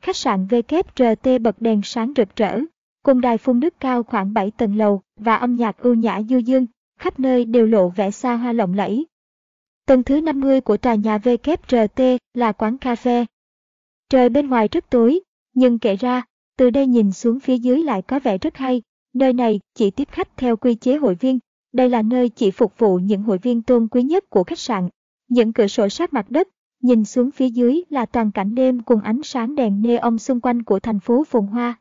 khách sạn WRT bật đèn sáng rực rỡ, cùng đài phun nước cao khoảng 7 tầng lầu và âm nhạc ưu nhã du dương, khắp nơi đều lộ vẻ xa hoa lộng lẫy. Tầng thứ 50 của tòa nhà WRT là quán cà phê. Trời bên ngoài rất tối, nhưng kể ra, từ đây nhìn xuống phía dưới lại có vẻ rất hay. Nơi này chỉ tiếp khách theo quy chế hội viên. Đây là nơi chỉ phục vụ những hội viên tôn quý nhất của khách sạn. Những cửa sổ sát mặt đất, nhìn xuống phía dưới là toàn cảnh đêm cùng ánh sáng đèn neon xung quanh của thành phố phồn hoa.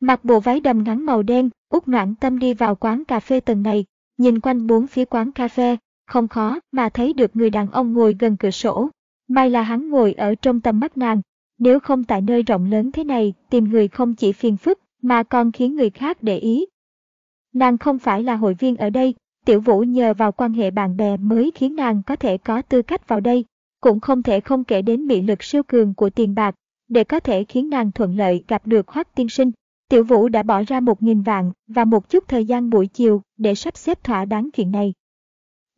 Mặc bộ váy đầm ngắn màu đen, út noãn tâm đi vào quán cà phê tầng này, nhìn quanh bốn phía quán cà phê, không khó mà thấy được người đàn ông ngồi gần cửa sổ. May là hắn ngồi ở trong tầm mắt nàng, nếu không tại nơi rộng lớn thế này tìm người không chỉ phiền phức mà còn khiến người khác để ý. Nàng không phải là hội viên ở đây, Tiểu Vũ nhờ vào quan hệ bạn bè mới khiến nàng có thể có tư cách vào đây, cũng không thể không kể đến mị lực siêu cường của tiền bạc, để có thể khiến nàng thuận lợi gặp được Hoắc tiên sinh. Tiểu Vũ đã bỏ ra một nghìn vạn và một chút thời gian buổi chiều để sắp xếp thỏa đáng chuyện này.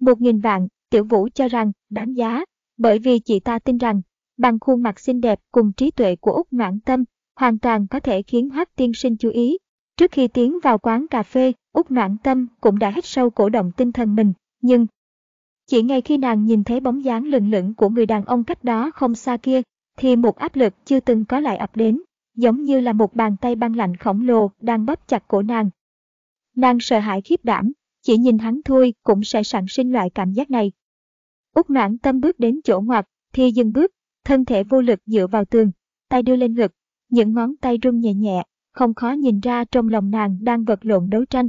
Một nghìn vạn, Tiểu Vũ cho rằng đáng giá, bởi vì chị ta tin rằng, bằng khuôn mặt xinh đẹp cùng trí tuệ của Úc Noãn Tâm, hoàn toàn có thể khiến Hoắc tiên sinh chú ý. Trước khi tiến vào quán cà phê, Úc Noãn Tâm cũng đã hít sâu cổ động tinh thần mình, nhưng chỉ ngay khi nàng nhìn thấy bóng dáng lừng lững của người đàn ông cách đó không xa kia, thì một áp lực chưa từng có lại ập đến, giống như là một bàn tay băng lạnh khổng lồ đang bóp chặt cổ nàng. Nàng sợ hãi khiếp đảm, chỉ nhìn hắn thôi cũng sẽ sản sinh loại cảm giác này. Úc noãn tâm bước đến chỗ ngoặt, thì dừng bước, thân thể vô lực dựa vào tường, tay đưa lên ngực, những ngón tay run nhẹ nhẹ, không khó nhìn ra trong lòng nàng đang vật lộn đấu tranh.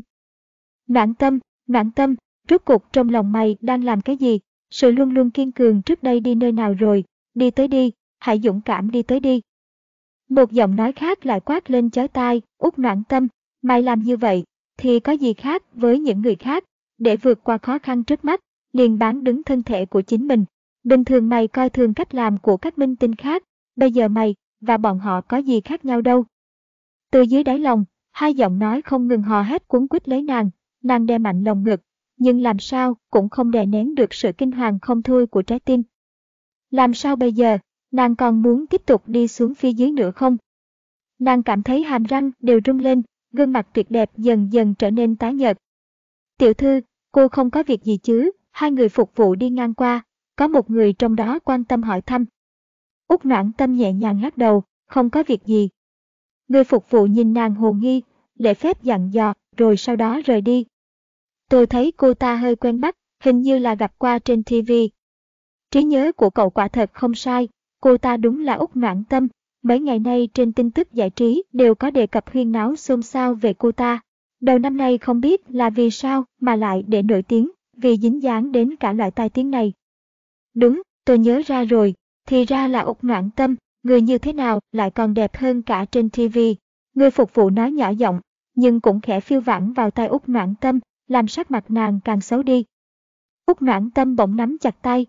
Noãn tâm, noãn tâm, Rốt cuộc trong lòng mày đang làm cái gì? Sự luôn luôn kiên cường trước đây đi nơi nào rồi? Đi tới đi, hãy dũng cảm đi tới đi. Một giọng nói khác lại quát lên chói tai, út noạn tâm, mày làm như vậy, thì có gì khác với những người khác, để vượt qua khó khăn trước mắt, liền bán đứng thân thể của chính mình. Bình thường mày coi thường cách làm của các minh tinh khác, bây giờ mày và bọn họ có gì khác nhau đâu. Từ dưới đáy lòng, hai giọng nói không ngừng hò hét cuốn quýt lấy nàng, nàng đe mạnh lòng ngực, nhưng làm sao cũng không đè nén được sự kinh hoàng không thôi của trái tim. Làm sao bây giờ, nàng còn muốn tiếp tục đi xuống phía dưới nữa không? Nàng cảm thấy hàm răng đều rung lên, gương mặt tuyệt đẹp dần dần trở nên tái nhợt. Tiểu thư, cô không có việc gì chứ, hai người phục vụ đi ngang qua, có một người trong đó quan tâm hỏi thăm. Úc noãn tâm nhẹ nhàng lắc đầu, không có việc gì. Người phục vụ nhìn nàng hồ nghi, lễ phép dặn dò, rồi sau đó rời đi, Tôi thấy cô ta hơi quen mắt, hình như là gặp qua trên TV. Trí nhớ của cậu quả thật không sai, cô ta đúng là Úc Noãn Tâm. Mấy ngày nay trên tin tức giải trí đều có đề cập huyên náo xôn xao về cô ta. Đầu năm nay không biết là vì sao mà lại để nổi tiếng, vì dính dáng đến cả loại tai tiếng này. Đúng, tôi nhớ ra rồi, thì ra là Úc Noãn Tâm, người như thế nào lại còn đẹp hơn cả trên TV. Người phục vụ nói nhỏ giọng, nhưng cũng khẽ phiêu vãng vào tai Úc Noãn Tâm, làm sắc mặt nàng càng xấu đi. Úc noãn tâm bỗng nắm chặt tay.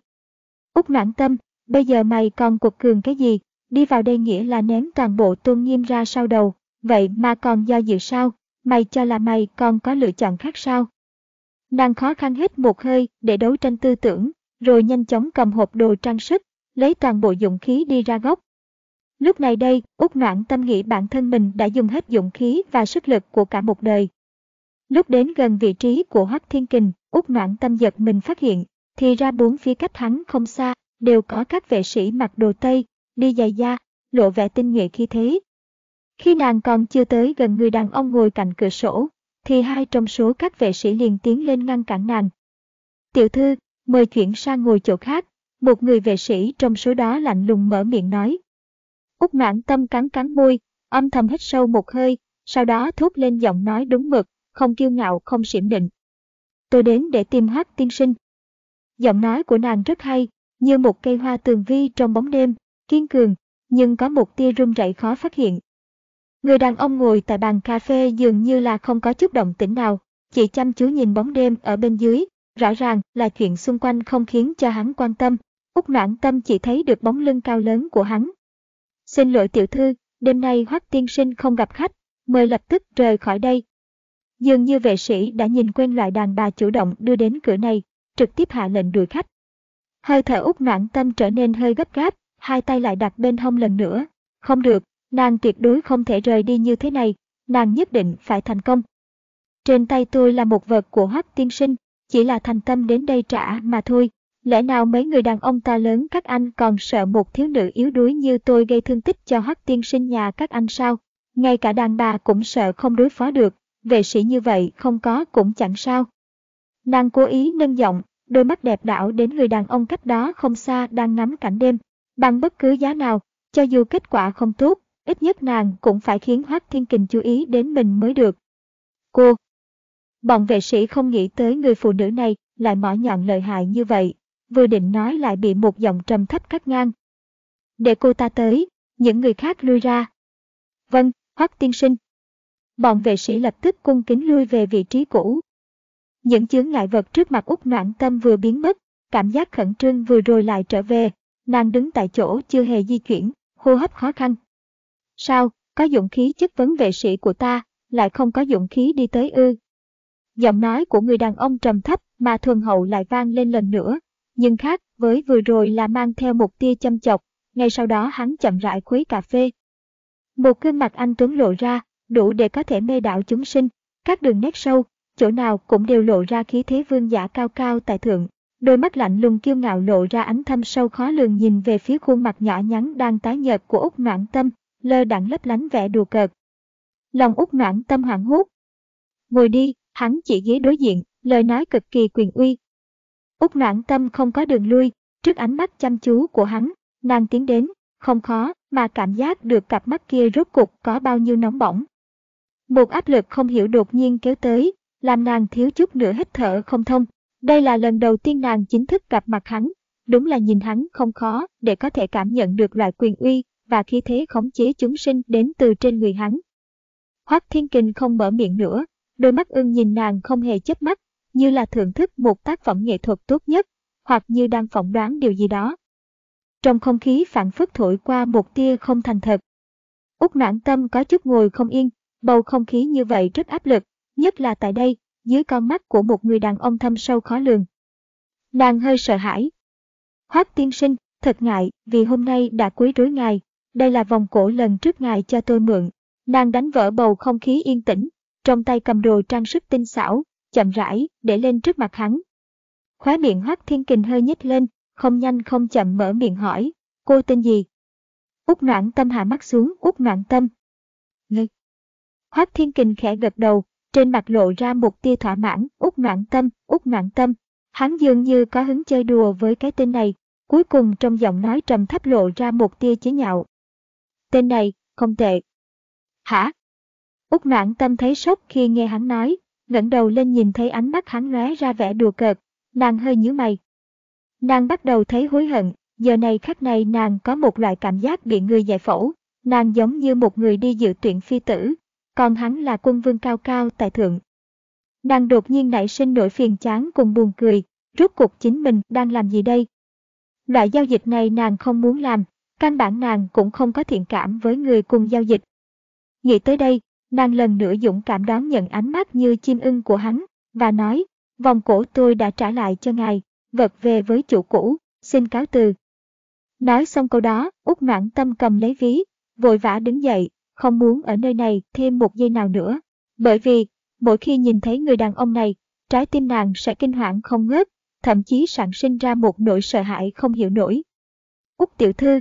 Úc noãn tâm, bây giờ mày còn cuộc cường cái gì, đi vào đây nghĩa là ném toàn bộ tôn nghiêm ra sau đầu, vậy mà còn do dự sao, mày cho là mày còn có lựa chọn khác sao? Nàng khó khăn hết một hơi để đấu tranh tư tưởng, rồi nhanh chóng cầm hộp đồ trang sức, lấy toàn bộ dụng khí đi ra góc. Lúc này đây, Úc Noãn tâm nghĩ bản thân mình đã dùng hết dụng khí và sức lực của cả một đời, Lúc đến gần vị trí của Hoắc Thiên Kình, út noãn tâm giật mình phát hiện, thì ra bốn phía cách hắn không xa, đều có các vệ sĩ mặc đồ Tây, đi giày da, lộ vẻ tinh nghệ khi thế. Khi nàng còn chưa tới gần người đàn ông ngồi cạnh cửa sổ, thì hai trong số các vệ sĩ liền tiến lên ngăn cản nàng. Tiểu thư, mời chuyển sang ngồi chỗ khác, một người vệ sĩ trong số đó lạnh lùng mở miệng nói. Úc noãn tâm cắn cắn môi, âm thầm hít sâu một hơi, sau đó thốt lên giọng nói đúng mực, không kiêu ngạo không xiểm định. Tôi đến để tìm hát tiên sinh. Giọng nói của nàng rất hay, như một cây hoa tường vi trong bóng đêm, kiên cường, nhưng có một tia run rẩy khó phát hiện. Người đàn ông ngồi tại bàn cà phê dường như là không có chút động tĩnh nào, chỉ chăm chú nhìn bóng đêm ở bên dưới, rõ ràng là chuyện xung quanh không khiến cho hắn quan tâm. Úc noãn tâm chỉ thấy được bóng lưng cao lớn của hắn. Xin lỗi tiểu thư, đêm nay hoắc tiên sinh không gặp khách, mời lập tức rời khỏi đây. Dường như vệ sĩ đã nhìn quen loại đàn bà chủ động đưa đến cửa này, trực tiếp hạ lệnh đuổi khách. Hơi thở út noãn tâm trở nên hơi gấp gáp, hai tay lại đặt bên hông lần nữa. Không được, nàng tuyệt đối không thể rời đi như thế này, nàng nhất định phải thành công. Trên tay tôi là một vật của hoắc tiên sinh, chỉ là thành tâm đến đây trả mà thôi. Lẽ nào mấy người đàn ông ta lớn các anh còn sợ một thiếu nữ yếu đuối như tôi gây thương tích cho hoắc tiên sinh nhà các anh sao? Ngay cả đàn bà cũng sợ không đối phó được, vệ sĩ như vậy không có cũng chẳng sao. Nàng cố ý nâng giọng, đôi mắt đẹp đảo đến người đàn ông cách đó không xa đang ngắm cảnh đêm. Bằng bất cứ giá nào, cho dù kết quả không tốt, ít nhất nàng cũng phải khiến Hoác Thiên Kình chú ý đến mình mới được. Cô! Bọn vệ sĩ không nghĩ tới người phụ nữ này lại mỏ nhọn lợi hại như vậy, vừa định nói lại bị một giọng trầm thấp cắt ngang. Để cô ta tới, những người khác lui ra. Vâng, Hoắc tiên sinh. Bọn vệ sĩ lập tức cung kính lui về vị trí cũ. Những chướng ngại vật trước mặt út noãn tâm vừa biến mất, cảm giác khẩn trương vừa rồi lại trở về, nàng đứng tại chỗ chưa hề di chuyển, hô hấp khó khăn. Sao, có dụng khí chất vấn vệ sĩ của ta, lại không có dụng khí đi tới ư? Giọng nói của người đàn ông trầm thấp mà thuần hậu lại vang lên lần nữa, nhưng khác với vừa rồi là mang theo một tia châm chọc, ngay sau đó hắn chậm rãi khuấy cà phê, một gương mặt anh Tuấn lộ ra, đủ để có thể mê đảo chúng sinh, các đường nét sâu, chỗ nào cũng đều lộ ra khí thế vương giả cao cao tại thượng. Đôi mắt lạnh lùng kiêu ngạo lộ ra ánh thâm sâu khó lường nhìn về phía khuôn mặt nhỏ nhắn đang tái nhợt của Úc Noãn Tâm, lơ đãng lấp lánh vẻ đùa cợt. Lòng Úc Noãn Tâm hoảng hốt. Ngồi đi, hắn chỉ ghế đối diện, lời nói cực kỳ quyền uy. Úc Noãn Tâm không có đường lui, trước ánh mắt chăm chú của hắn, nàng tiến đến, không khó, mà cảm giác được cặp mắt kia rốt cục có bao nhiêu nóng bỏng. Một áp lực không hiểu đột nhiên kéo tới, làm nàng thiếu chút nữa hít thở không thông. Đây là lần đầu tiên nàng chính thức gặp mặt hắn, đúng là nhìn hắn không khó để có thể cảm nhận được loại quyền uy và khí thế khống chế chúng sinh đến từ trên người hắn. Hoắc Thiên Kình không mở miệng nữa, đôi mắt ưng nhìn nàng không hề chớp mắt, như là thưởng thức một tác phẩm nghệ thuật tốt nhất, hoặc như đang phỏng đoán điều gì đó. Trong không khí phản phất thổi qua một tia không thành thật. Úc noãn tâm có chút ngồi không yên, bầu không khí như vậy rất áp lực, nhất là tại đây, dưới con mắt của một người đàn ông thâm sâu khó lường. Nàng hơi sợ hãi. Hoác tiên sinh, thật ngại vì hôm nay đã quấy rối ngài, đây là vòng cổ lần trước ngài cho tôi mượn. Nàng đánh vỡ bầu không khí yên tĩnh, trong tay cầm đồ trang sức tinh xảo, chậm rãi, để lên trước mặt hắn. Khóe miệng Hoác Thiên Kình hơi nhếch lên, không nhanh không chậm mở miệng hỏi, cô tên gì? Úc noạn tâm hạ mắt xuống, Úc noạn tâm. Ngực. Hoác Thiên Kình khẽ gật đầu, trên mặt lộ ra một tia thỏa mãn, út noãn tâm, út noãn tâm. Hắn dường như có hứng chơi đùa với cái tên này, cuối cùng trong giọng nói trầm thấp lộ ra một tia chế nhạo. Tên này, không tệ. Hả? Út noãn tâm thấy sốc khi nghe hắn nói, ngẩng đầu lên nhìn thấy ánh mắt hắn lóe ra vẻ đùa cợt, nàng hơi nhíu mày, Nàng bắt đầu thấy hối hận, giờ này khắc này nàng có một loại cảm giác bị người giải phẫu, nàng giống như một người đi dự tuyển phi tử, còn hắn là quân vương cao cao tại thượng. Nàng đột nhiên nảy sinh nỗi phiền chán cùng buồn cười, rốt cuộc chính mình đang làm gì đây? Loại giao dịch này nàng không muốn làm, căn bản nàng cũng không có thiện cảm với người cùng giao dịch. Nghĩ tới đây, nàng lần nữa dũng cảm đón nhận ánh mắt như chim ưng của hắn, và nói, vòng cổ tôi đã trả lại cho ngài, vật về với chủ cũ, xin cáo từ. Nói xong câu đó, út noãn tâm cầm lấy ví, vội vã đứng dậy, không muốn ở nơi này thêm một giây nào nữa. Bởi vì, mỗi khi nhìn thấy người đàn ông này, trái tim nàng sẽ kinh hoàng không ngớt, thậm chí sản sinh ra một nỗi sợ hãi không hiểu nổi. Úc tiểu thư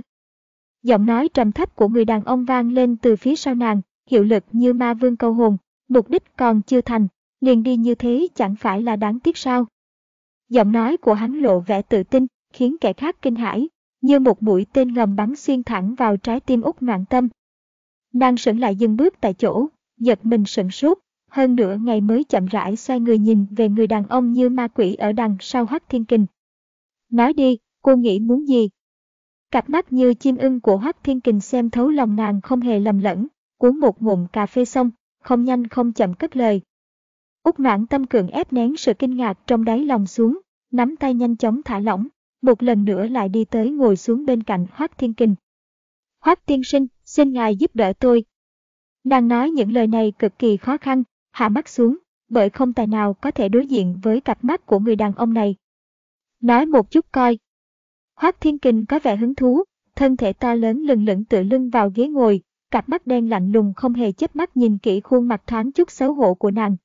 Giọng nói trầm thấp của người đàn ông vang lên từ phía sau nàng, hiệu lực như ma vương câu hồn, mục đích còn chưa thành, liền đi như thế chẳng phải là đáng tiếc sao. Giọng nói của hắn lộ vẻ tự tin, khiến kẻ khác kinh hãi, như một mũi tên ngầm bắn xuyên thẳng vào trái tim Úc noạn tâm. Nàng sững lại dừng bước tại chỗ, giật mình sững sốt, hơn nửa ngày mới chậm rãi xoay người nhìn về người đàn ông như ma quỷ ở đằng sau Hoắc Thiên Kình. Nói đi, cô nghĩ muốn gì? Cặp mắt như chim ưng của Hoắc Thiên Kình xem thấu lòng nàng không hề lầm lẫn, uống một ngụm cà phê xong, không nhanh không chậm cất lời. Úc noãn tâm cường ép nén sự kinh ngạc trong đáy lòng xuống, nắm tay nhanh chóng thả lỏng, một lần nữa lại đi tới ngồi xuống bên cạnh Hoắc Thiên Kình. Hoắc Thiên sinh, xin ngài giúp đỡ tôi. Nàng nói những lời này cực kỳ khó khăn, hạ mắt xuống, bởi không tài nào có thể đối diện với cặp mắt của người đàn ông này. Nói một chút coi. Hoác Thiên Kình có vẻ hứng thú, thân thể to lớn lừng lững tự lưng vào ghế ngồi, cặp mắt đen lạnh lùng không hề chớp mắt nhìn kỹ khuôn mặt thoáng chút xấu hổ của nàng.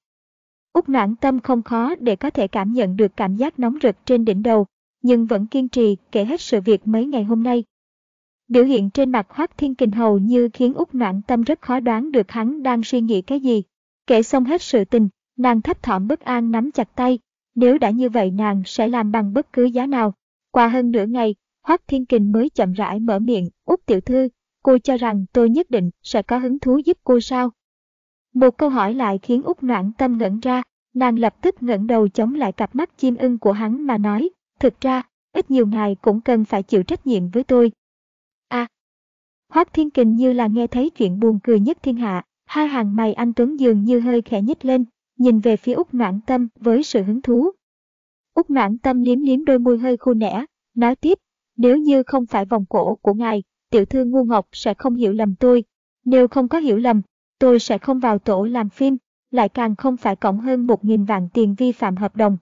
Úc noãn tâm không khó để có thể cảm nhận được cảm giác nóng rực trên đỉnh đầu, nhưng vẫn kiên trì kể hết sự việc mấy ngày hôm nay. Biểu hiện trên mặt Hoác Thiên Kình hầu như khiến Úc noãn tâm rất khó đoán được hắn đang suy nghĩ cái gì. Kể xong hết sự tình, nàng thấp thỏm bất an nắm chặt tay, nếu đã như vậy nàng sẽ làm bằng bất cứ giá nào. Qua hơn nửa ngày, Hoác Thiên Kình mới chậm rãi mở miệng, Úc tiểu thư, cô cho rằng tôi nhất định sẽ có hứng thú giúp cô sao? Một câu hỏi lại khiến Úc noãn tâm ngẩn ra, nàng lập tức ngẩng đầu chống lại cặp mắt chim ưng của hắn mà nói, thực ra, ít nhiều ngài cũng cần phải chịu trách nhiệm với tôi. Hoác Thiên Kình như là nghe thấy chuyện buồn cười nhất thiên hạ, hai hàng mày anh Tuấn dường như hơi khẽ nhích lên, nhìn về phía Úc Noãn Tâm với sự hứng thú. Úc Noãn Tâm liếm liếm đôi môi hơi khô nẻ, nói tiếp, nếu như không phải vòng cổ của ngài, tiểu thư ngu ngọc sẽ không hiểu lầm tôi. Nếu không có hiểu lầm, tôi sẽ không vào tổ làm phim, lại càng không phải cộng hơn một nghìn vạn tiền vi phạm hợp đồng.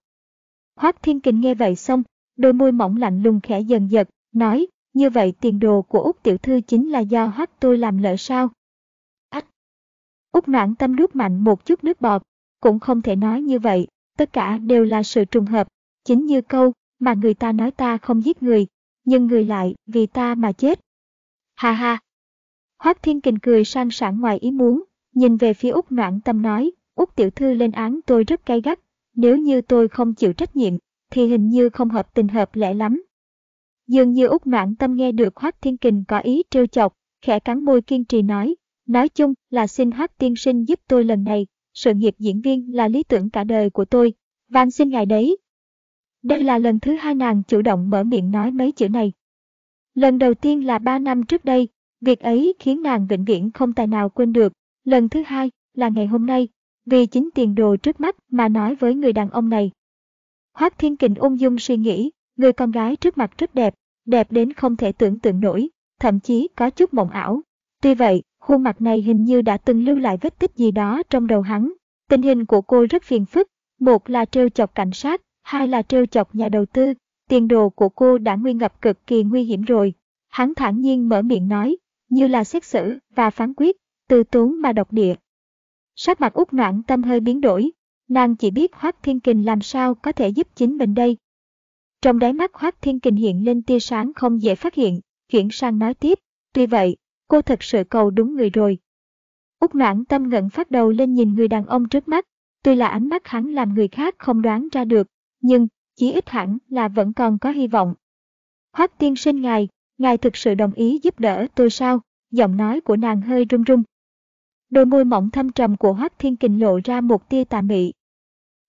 Hoác Thiên Kình nghe vậy xong, đôi môi mỏng lạnh lùng khẽ dần giật, nói, như vậy tiền đồ của Úc tiểu thư chính là do hoắc tôi làm lợi sao? Ách! Úc noãn tâm nuốt mạnh một chút nước bọt, cũng không thể nói như vậy, tất cả đều là sự trùng hợp, chính như câu mà người ta nói ta không giết người, nhưng người lại vì ta mà chết. Ha ha! Hoác Thiên Kình cười sang sảng ngoài ý muốn, nhìn về phía Úc Noãn Tâm nói, Úc tiểu thư lên án tôi rất cay gắt, nếu như tôi không chịu trách nhiệm, thì hình như không hợp tình hợp lẽ lắm. Dường như Úc Noãn Tâm nghe được Hoác Thiên Kình có ý trêu chọc, khẽ cắn môi kiên trì nói, nói chung là xin Hoác tiên sinh giúp tôi lần này, sự nghiệp diễn viên là lý tưởng cả đời của tôi, van xin ngài đấy. Đây là lần thứ hai nàng chủ động mở miệng nói mấy chữ này. Lần đầu tiên là ba năm trước đây, việc ấy khiến nàng vĩnh viễn không tài nào quên được. Lần thứ hai là ngày hôm nay, vì chính tiền đồ trước mắt mà nói với người đàn ông này. Hoác Thiên Kình ung dung suy nghĩ, người con gái trước mặt rất đẹp, đẹp đến không thể tưởng tượng nổi, thậm chí có chút mộng ảo. Tuy vậy, khuôn mặt này hình như đã từng lưu lại vết tích gì đó trong đầu hắn. Tình hình của cô rất phiền phức, một là trêu chọc cảnh sát, hai là trêu chọc nhà đầu tư. Tiền đồ của cô đã nguy ngập cực kỳ nguy hiểm rồi. Hắn thản nhiên mở miệng nói, như là xét xử và phán quyết, từ tốn mà độc địa. Sắc mặt út noạn tâm hơi biến đổi, nàng chỉ biết Hoác Thiên Kình làm sao có thể giúp chính mình đây. Trong đáy mắt Hoác Thiên Kình hiện lên tia sáng không dễ phát hiện, chuyển sang nói tiếp, tuy vậy, cô thật sự cầu đúng người rồi. Úc noãn tâm ngẩn phát đầu lên nhìn người đàn ông trước mắt, tuy là ánh mắt hắn làm người khác không đoán ra được, nhưng, chỉ ít hẳn là vẫn còn có hy vọng. Hoác tiên sinh ngài, ngài thực sự đồng ý giúp đỡ tôi sao? Giọng nói của nàng hơi run run. Đôi môi mỏng thâm trầm của Hoác Thiên Kình lộ ra một tia tà mị.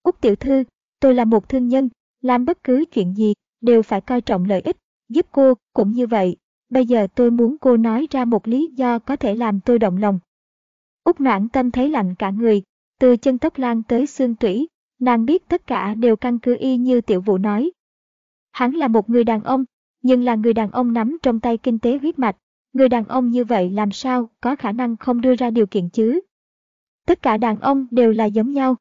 Úc tiểu thư, tôi là một thương nhân, làm bất cứ chuyện gì đều phải coi trọng lợi ích, giúp cô cũng như vậy. Bây giờ tôi muốn cô nói ra một lý do có thể làm tôi động lòng. Úc noãn tâm thấy lạnh cả người, từ chân tóc lan tới xương tủy, nàng biết tất cả đều căn cứ y như tiểu Vũ nói. Hắn là một người đàn ông, nhưng là người đàn ông nắm trong tay kinh tế huyết mạch. Người đàn ông như vậy làm sao có khả năng không đưa ra điều kiện chứ? Tất cả đàn ông đều là giống nhau.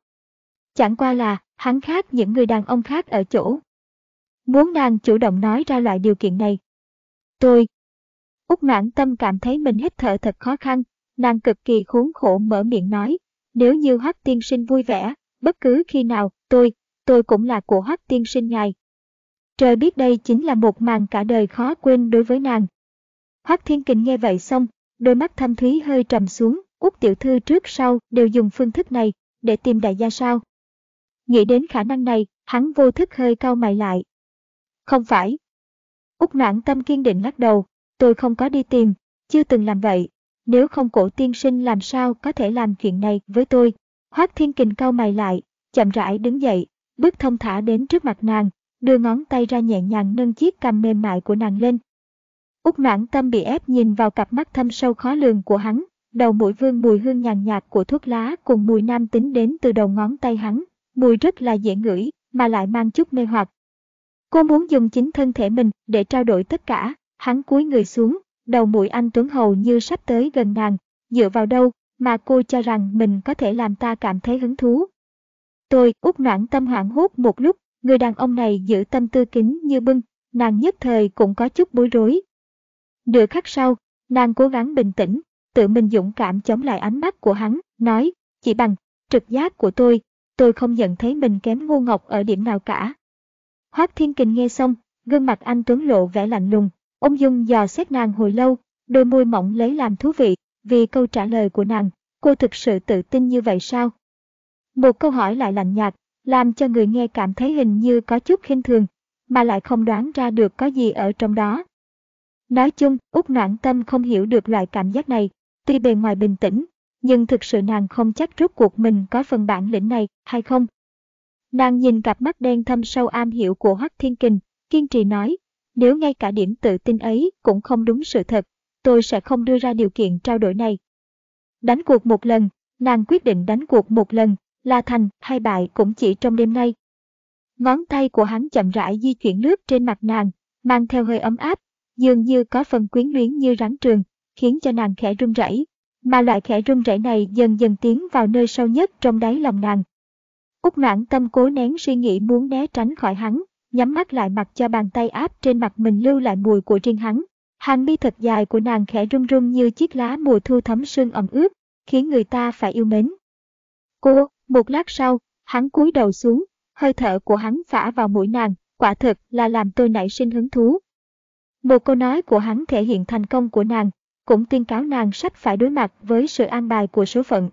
Chẳng qua là, hắn khác những người đàn ông khác ở chỗ. Muốn nàng chủ động nói ra loại điều kiện này. Tôi. Úc mãn tâm cảm thấy mình hít thở thật khó khăn, nàng cực kỳ khốn khổ mở miệng nói. Nếu như hoắc tiên sinh vui vẻ, bất cứ khi nào, tôi, tôi cũng là của hoắc tiên sinh ngài. Trời biết đây chính là một màn cả đời khó quên đối với nàng. Hoắc Thiên Kình nghe vậy xong, đôi mắt thâm thúy hơi trầm xuống, Úc tiểu thư trước sau đều dùng phương thức này để tìm đại gia sao. Nghĩ đến khả năng này, hắn vô thức hơi cau mày lại. Không phải. Úc noãn tâm kiên định lắc đầu, tôi không có đi tìm, chưa từng làm vậy. Nếu không cổ tiên sinh làm sao có thể làm chuyện này với tôi. Hoác Thiên Kình cau mày lại, chậm rãi đứng dậy, bước thông thả đến trước mặt nàng, đưa ngón tay ra nhẹ nhàng nâng chiếc cằm mềm mại của nàng lên. Úc noãn tâm bị ép nhìn vào cặp mắt thâm sâu khó lường của hắn, đầu mũi vương mùi hương nhàn nhạt của thuốc lá cùng mùi nam tính đến từ đầu ngón tay hắn, mùi rất là dễ ngửi, mà lại mang chút mê hoặc. Cô muốn dùng chính thân thể mình để trao đổi tất cả, hắn cúi người xuống, đầu mũi anh Tuấn Hầu như sắp tới gần nàng, dựa vào đâu mà cô cho rằng mình có thể làm ta cảm thấy hứng thú. Tôi, út noãn tâm hoảng hốt một lúc, người đàn ông này giữ tâm tư kính như bưng, nàng nhất thời cũng có chút bối rối. Nửa khắc sau, nàng cố gắng bình tĩnh, tự mình dũng cảm chống lại ánh mắt của hắn, nói, chỉ bằng trực giác của tôi, tôi không nhận thấy mình kém ngu ngọc ở điểm nào cả. Hoác Thiên Kình nghe xong, gương mặt anh Tuấn lộ vẻ lạnh lùng, ông Dung dò xét nàng hồi lâu, đôi môi mỏng lấy làm thú vị, vì câu trả lời của nàng, cô thực sự tự tin như vậy sao? Một câu hỏi lại lạnh nhạt, làm cho người nghe cảm thấy hình như có chút khinh thường, mà lại không đoán ra được có gì ở trong đó. Nói chung, Úc Noãn Tâm không hiểu được loại cảm giác này, tuy bề ngoài bình tĩnh, nhưng thực sự nàng không chắc rốt cuộc mình có phần bản lĩnh này hay không. Nàng nhìn cặp mắt đen thâm sâu am hiểu của Hoắc Thiên Kình, kiên trì nói, nếu ngay cả điểm tự tin ấy cũng không đúng sự thật, tôi sẽ không đưa ra điều kiện trao đổi này. Đánh cuộc một lần, nàng quyết định đánh cuộc một lần, là thành hay bại cũng chỉ trong đêm nay. Ngón tay của hắn chậm rãi di chuyển lướt trên mặt nàng, mang theo hơi ấm áp, dường như có phần quyến luyến như rắn trường, khiến cho nàng khẽ run rẩy. Mà loại khẽ run rẩy này dần dần tiến vào nơi sâu nhất trong đáy lòng nàng. Úc noãn tâm cố nén suy nghĩ muốn né tránh khỏi hắn, nhắm mắt lại mặc cho bàn tay áp trên mặt mình lưu lại mùi của riêng hắn. Hàng mi thật dài của nàng khẽ run run như chiếc lá mùa thu thấm sương ẩm ướt, khiến người ta phải yêu mến. Cô, một lát sau, hắn cúi đầu xuống, hơi thở của hắn phả vào mũi nàng, quả thực là làm tôi nảy sinh hứng thú. Một câu nói của hắn thể hiện thành công của nàng, cũng tuyên cáo nàng sắp phải đối mặt với sự an bài của số phận.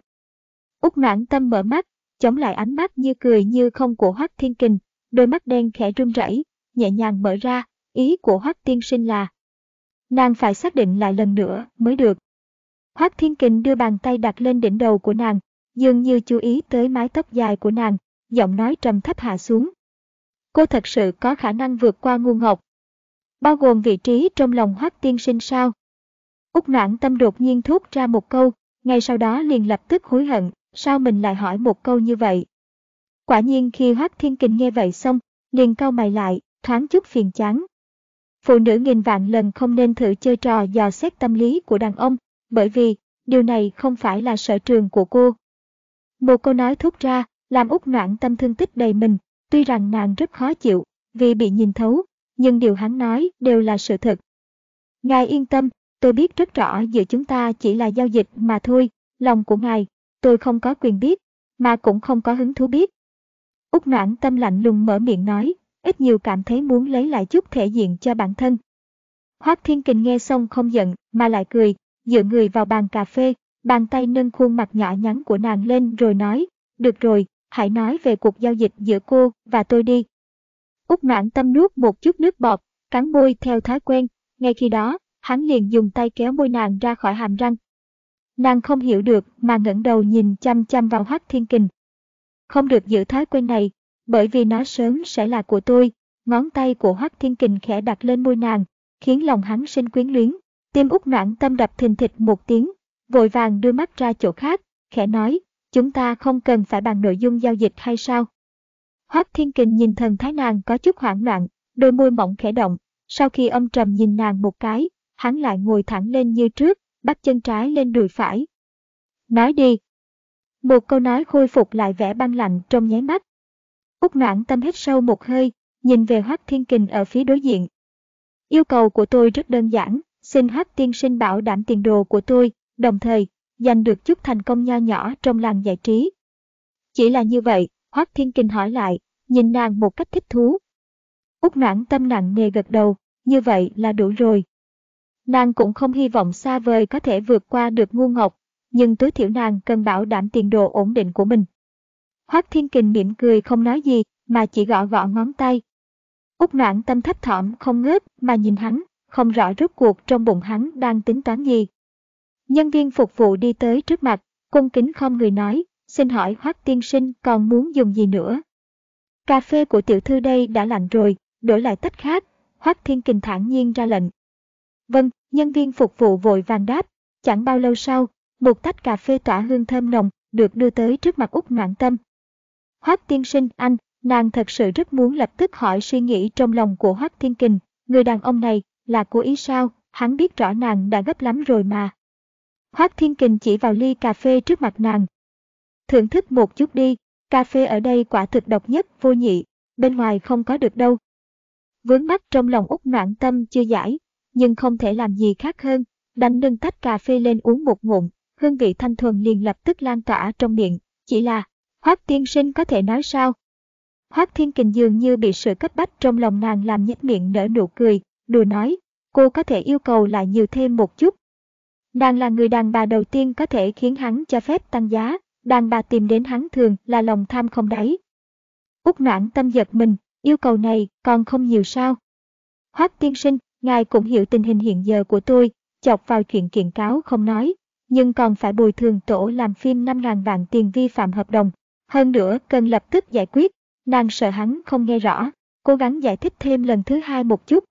Úc noãn tâm mở mắt, chống lại ánh mắt như cười như không của Hoắc Thiên Kình, đôi mắt đen khẽ run rẩy, nhẹ nhàng mở ra, ý của Hoắc Tiên Sinh là nàng phải xác định lại lần nữa mới được. Hoắc Thiên Kình đưa bàn tay đặt lên đỉnh đầu của nàng, dường như chú ý tới mái tóc dài của nàng, giọng nói trầm thấp hạ xuống. Cô thật sự có khả năng vượt qua ngu ngọc. Bao gồm vị trí trong lòng Hoắc Tiên Sinh sao? Úc noãn tâm đột nhiên thốt ra một câu, ngay sau đó liền lập tức hối hận, sao mình lại hỏi một câu như vậy. Quả nhiên khi Hoác Thiên Kình nghe vậy xong, liền cau mày lại, thoáng chút phiền chán. Phụ nữ nghìn vạn lần không nên thử chơi trò dò xét tâm lý của đàn ông, bởi vì điều này không phải là sở trường của cô. Một câu nói thốt ra, làm út noãn tâm thương tích đầy mình, tuy rằng nàng rất khó chịu, vì bị nhìn thấu, nhưng điều hắn nói đều là sự thật. Ngài yên tâm, tôi biết rất rõ giữa chúng ta chỉ là giao dịch mà thôi, lòng của ngài, tôi không có quyền biết, mà cũng không có hứng thú biết. Úc noãn tâm lạnh lùng mở miệng nói, ít nhiều cảm thấy muốn lấy lại chút thể diện cho bản thân. Hoác Thiên Kình nghe xong không giận, mà lại cười, dựa người vào bàn cà phê, bàn tay nâng khuôn mặt nhỏ nhắn của nàng lên rồi nói, được rồi, hãy nói về cuộc giao dịch giữa cô và tôi đi. Úc noãn tâm nuốt một chút nước bọt, cắn môi theo thói quen, ngay khi đó, hắn liền dùng tay kéo môi nàng ra khỏi hàm răng. Nàng không hiểu được mà ngẩng đầu nhìn chăm chăm vào Hoắc Thiên Kình. Không được giữ thói quen này, bởi vì nó sớm sẽ là của tôi. Ngón tay của Hoắc Thiên Kình khẽ đặt lên môi nàng, khiến lòng hắn sinh quyến luyến. Tim út noãn tâm đập thình thịch một tiếng, vội vàng đưa mắt ra chỗ khác, khẽ nói, chúng ta không cần phải bàn nội dung giao dịch hay sao? Hoắc Thiên Kình nhìn thần thái nàng có chút hoảng loạn, đôi môi mỏng khẽ động, sau khi âm trầm nhìn nàng một cái, hắn lại ngồi thẳng lên như trước, bắt chân trái lên đùi phải. Nói đi. Một câu nói khôi phục lại vẻ băng lạnh trong nháy mắt. Úc noãn tâm hít sâu một hơi, nhìn về Hoắc Thiên Kình ở phía đối diện. Yêu cầu của tôi rất đơn giản, xin Hoắc tiên sinh bảo đảm tiền đồ của tôi, đồng thời, giành được chút thành công nho nhỏ trong làng giải trí. Chỉ là như vậy, Hoắc Thiên Kình hỏi lại, nhìn nàng một cách thích thú. Úc noãn tâm nặng nề gật đầu, như vậy là đủ rồi. Nàng cũng không hy vọng xa vời có thể vượt qua được ngu ngọc, nhưng tối thiểu nàng cần bảo đảm tiền đồ ổn định của mình. Hoác Thiên Kình mỉm cười không nói gì, mà chỉ gõ gõ ngón tay. Úc noãn tâm thấp thỏm không ngớt mà nhìn hắn, không rõ rốt cuộc trong bụng hắn đang tính toán gì. Nhân viên phục vụ đi tới trước mặt, cung kính không người nói, xin hỏi Hoác tiên sinh còn muốn dùng gì nữa. Cà phê của tiểu thư đây đã lạnh rồi, đổi lại tách khác, Hoác Thiên Kình thản nhiên ra lệnh. Vâng, nhân viên phục vụ vội vàng đáp, chẳng bao lâu sau, một tách cà phê tỏa hương thơm nồng được đưa tới trước mặt Úc Noãn Tâm. Hoác tiên sinh anh, nàng thật sự rất muốn lập tức hỏi suy nghĩ trong lòng của Hoác Thiên Kình, người đàn ông này là cố ý sao, hắn biết rõ nàng đã gấp lắm rồi mà. Hoác Thiên Kình chỉ vào ly cà phê trước mặt nàng. Thưởng thức một chút đi, cà phê ở đây quả thực độc nhất, vô nhị, bên ngoài không có được đâu. Vướng mắt trong lòng út noạn tâm chưa giải, nhưng không thể làm gì khác hơn, đánh nâng tách cà phê lên uống một ngụm, hương vị thanh thuần liền lập tức lan tỏa trong miệng, chỉ là, Hoác tiên sinh có thể nói sao? Hoác thiên kình dường như bị sự cấp bách trong lòng nàng làm nhếch miệng nở nụ cười, đùa nói, cô có thể yêu cầu lại nhiều thêm một chút. Nàng là người đàn bà đầu tiên có thể khiến hắn cho phép tăng giá, đàn bà tìm đến hắn thường là lòng tham không đáy. Úc noãn tâm giật mình, yêu cầu này còn không nhiều sao. Hoác tiên sinh, ngài cũng hiểu tình hình hiện giờ của tôi, chọc vào chuyện kiện cáo không nói, nhưng còn phải bồi thường tổ làm phim 5.000 vạn tiền vi phạm hợp đồng. Hơn nữa cần lập tức giải quyết, nàng sợ hắn không nghe rõ, cố gắng giải thích thêm lần thứ hai một chút.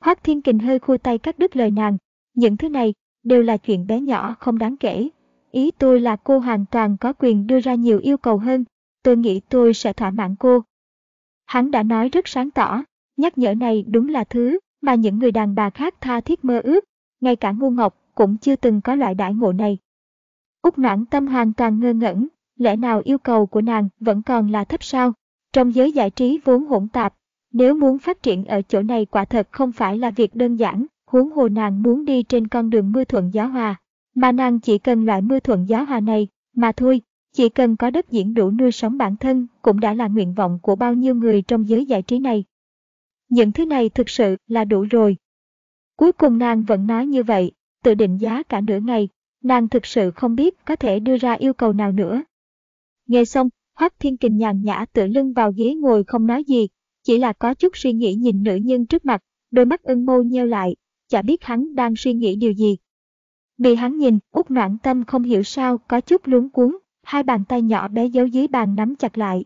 Hoác Thiên Kình hơi khua tay cắt đứt lời nàng, những thứ này đều là chuyện bé nhỏ không đáng kể. Ý tôi là cô hoàn toàn có quyền đưa ra nhiều yêu cầu hơn, tôi nghĩ tôi sẽ thỏa mãn cô. Hắn đã nói rất sáng tỏ, nhắc nhở này đúng là thứ mà những người đàn bà khác tha thiết mơ ước, ngay cả ngu ngọc cũng chưa từng có loại đại ngộ này. Úc noãn tâm hoàn toàn ngơ ngẩn, lẽ nào yêu cầu của nàng vẫn còn là thấp sao? Trong giới giải trí vốn hỗn tạp, nếu muốn phát triển ở chỗ này quả thật không phải là việc đơn giản, huống hồ nàng muốn đi trên con đường mưa thuận gió hòa, mà nàng chỉ cần loại mưa thuận gió hòa này, mà thôi, chỉ cần có đất diễn đủ nuôi sống bản thân cũng đã là nguyện vọng của bao nhiêu người trong giới giải trí này. Những thứ này thực sự là đủ rồi. Cuối cùng nàng vẫn nói như vậy, tự định giá cả nửa ngày, nàng thực sự không biết có thể đưa ra yêu cầu nào nữa. Nghe xong, Hoác Thiên Kình nhàn nhã tựa lưng vào ghế ngồi không nói gì, chỉ là có chút suy nghĩ nhìn nữ nhân trước mặt, đôi mắt ưng mâu nheo lại, chả biết hắn đang suy nghĩ điều gì. Bị hắn nhìn, út noạn tâm không hiểu sao có chút luống cuốn, hai bàn tay nhỏ bé giấu dưới bàn nắm chặt lại.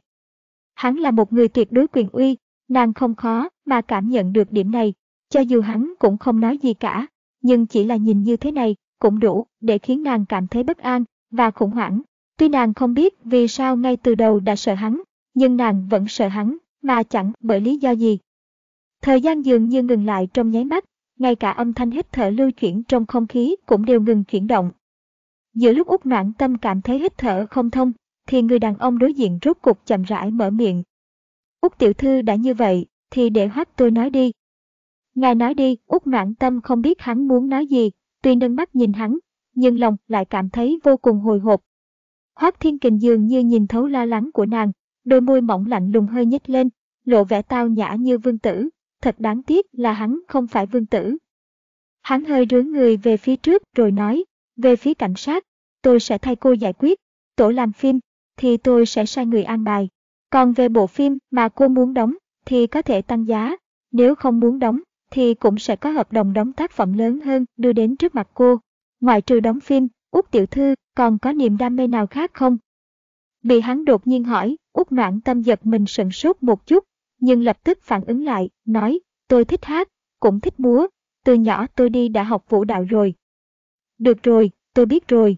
Hắn là một người tuyệt đối quyền uy, nàng không khó mà cảm nhận được điểm này, cho dù hắn cũng không nói gì cả, nhưng chỉ là nhìn như thế này cũng đủ để khiến nàng cảm thấy bất an và khủng hoảng. Tuy nàng không biết vì sao ngay từ đầu đã sợ hắn, nhưng nàng vẫn sợ hắn, mà chẳng bởi lý do gì. Thời gian dường như ngừng lại trong nháy mắt, ngay cả âm thanh hít thở lưu chuyển trong không khí cũng đều ngừng chuyển động. Giữa lúc út noạn Tâm cảm thấy hít thở không thông, thì người đàn ông đối diện rốt cục chậm rãi mở miệng. Úc tiểu thư đã như vậy, thì để hát tôi nói đi. Ngài nói đi, Úc noạn Tâm không biết hắn muốn nói gì, tuy nâng mắt nhìn hắn, nhưng lòng lại cảm thấy vô cùng hồi hộp. Hoác Thiên Kình dường như nhìn thấu lo lắng của nàng, đôi môi mỏng lạnh lùng hơi nhếch lên, lộ vẻ tao nhã như vương tử, thật đáng tiếc là hắn không phải vương tử. Hắn hơi rướn người về phía trước rồi nói, về phía cảnh sát, tôi sẽ thay cô giải quyết, tổ làm phim, thì tôi sẽ sai người an bài. Còn về bộ phim mà cô muốn đóng, thì có thể tăng giá, nếu không muốn đóng, thì cũng sẽ có hợp đồng đóng tác phẩm lớn hơn đưa đến trước mặt cô. Ngoài trừ đóng phim, Út tiểu thư còn có niềm đam mê nào khác không? Bị hắn đột nhiên hỏi, Út noãn tâm giật mình sững sốt một chút, nhưng lập tức phản ứng lại, nói, tôi thích hát, cũng thích múa, từ nhỏ tôi đi đã học vũ đạo rồi. Được rồi, tôi biết rồi.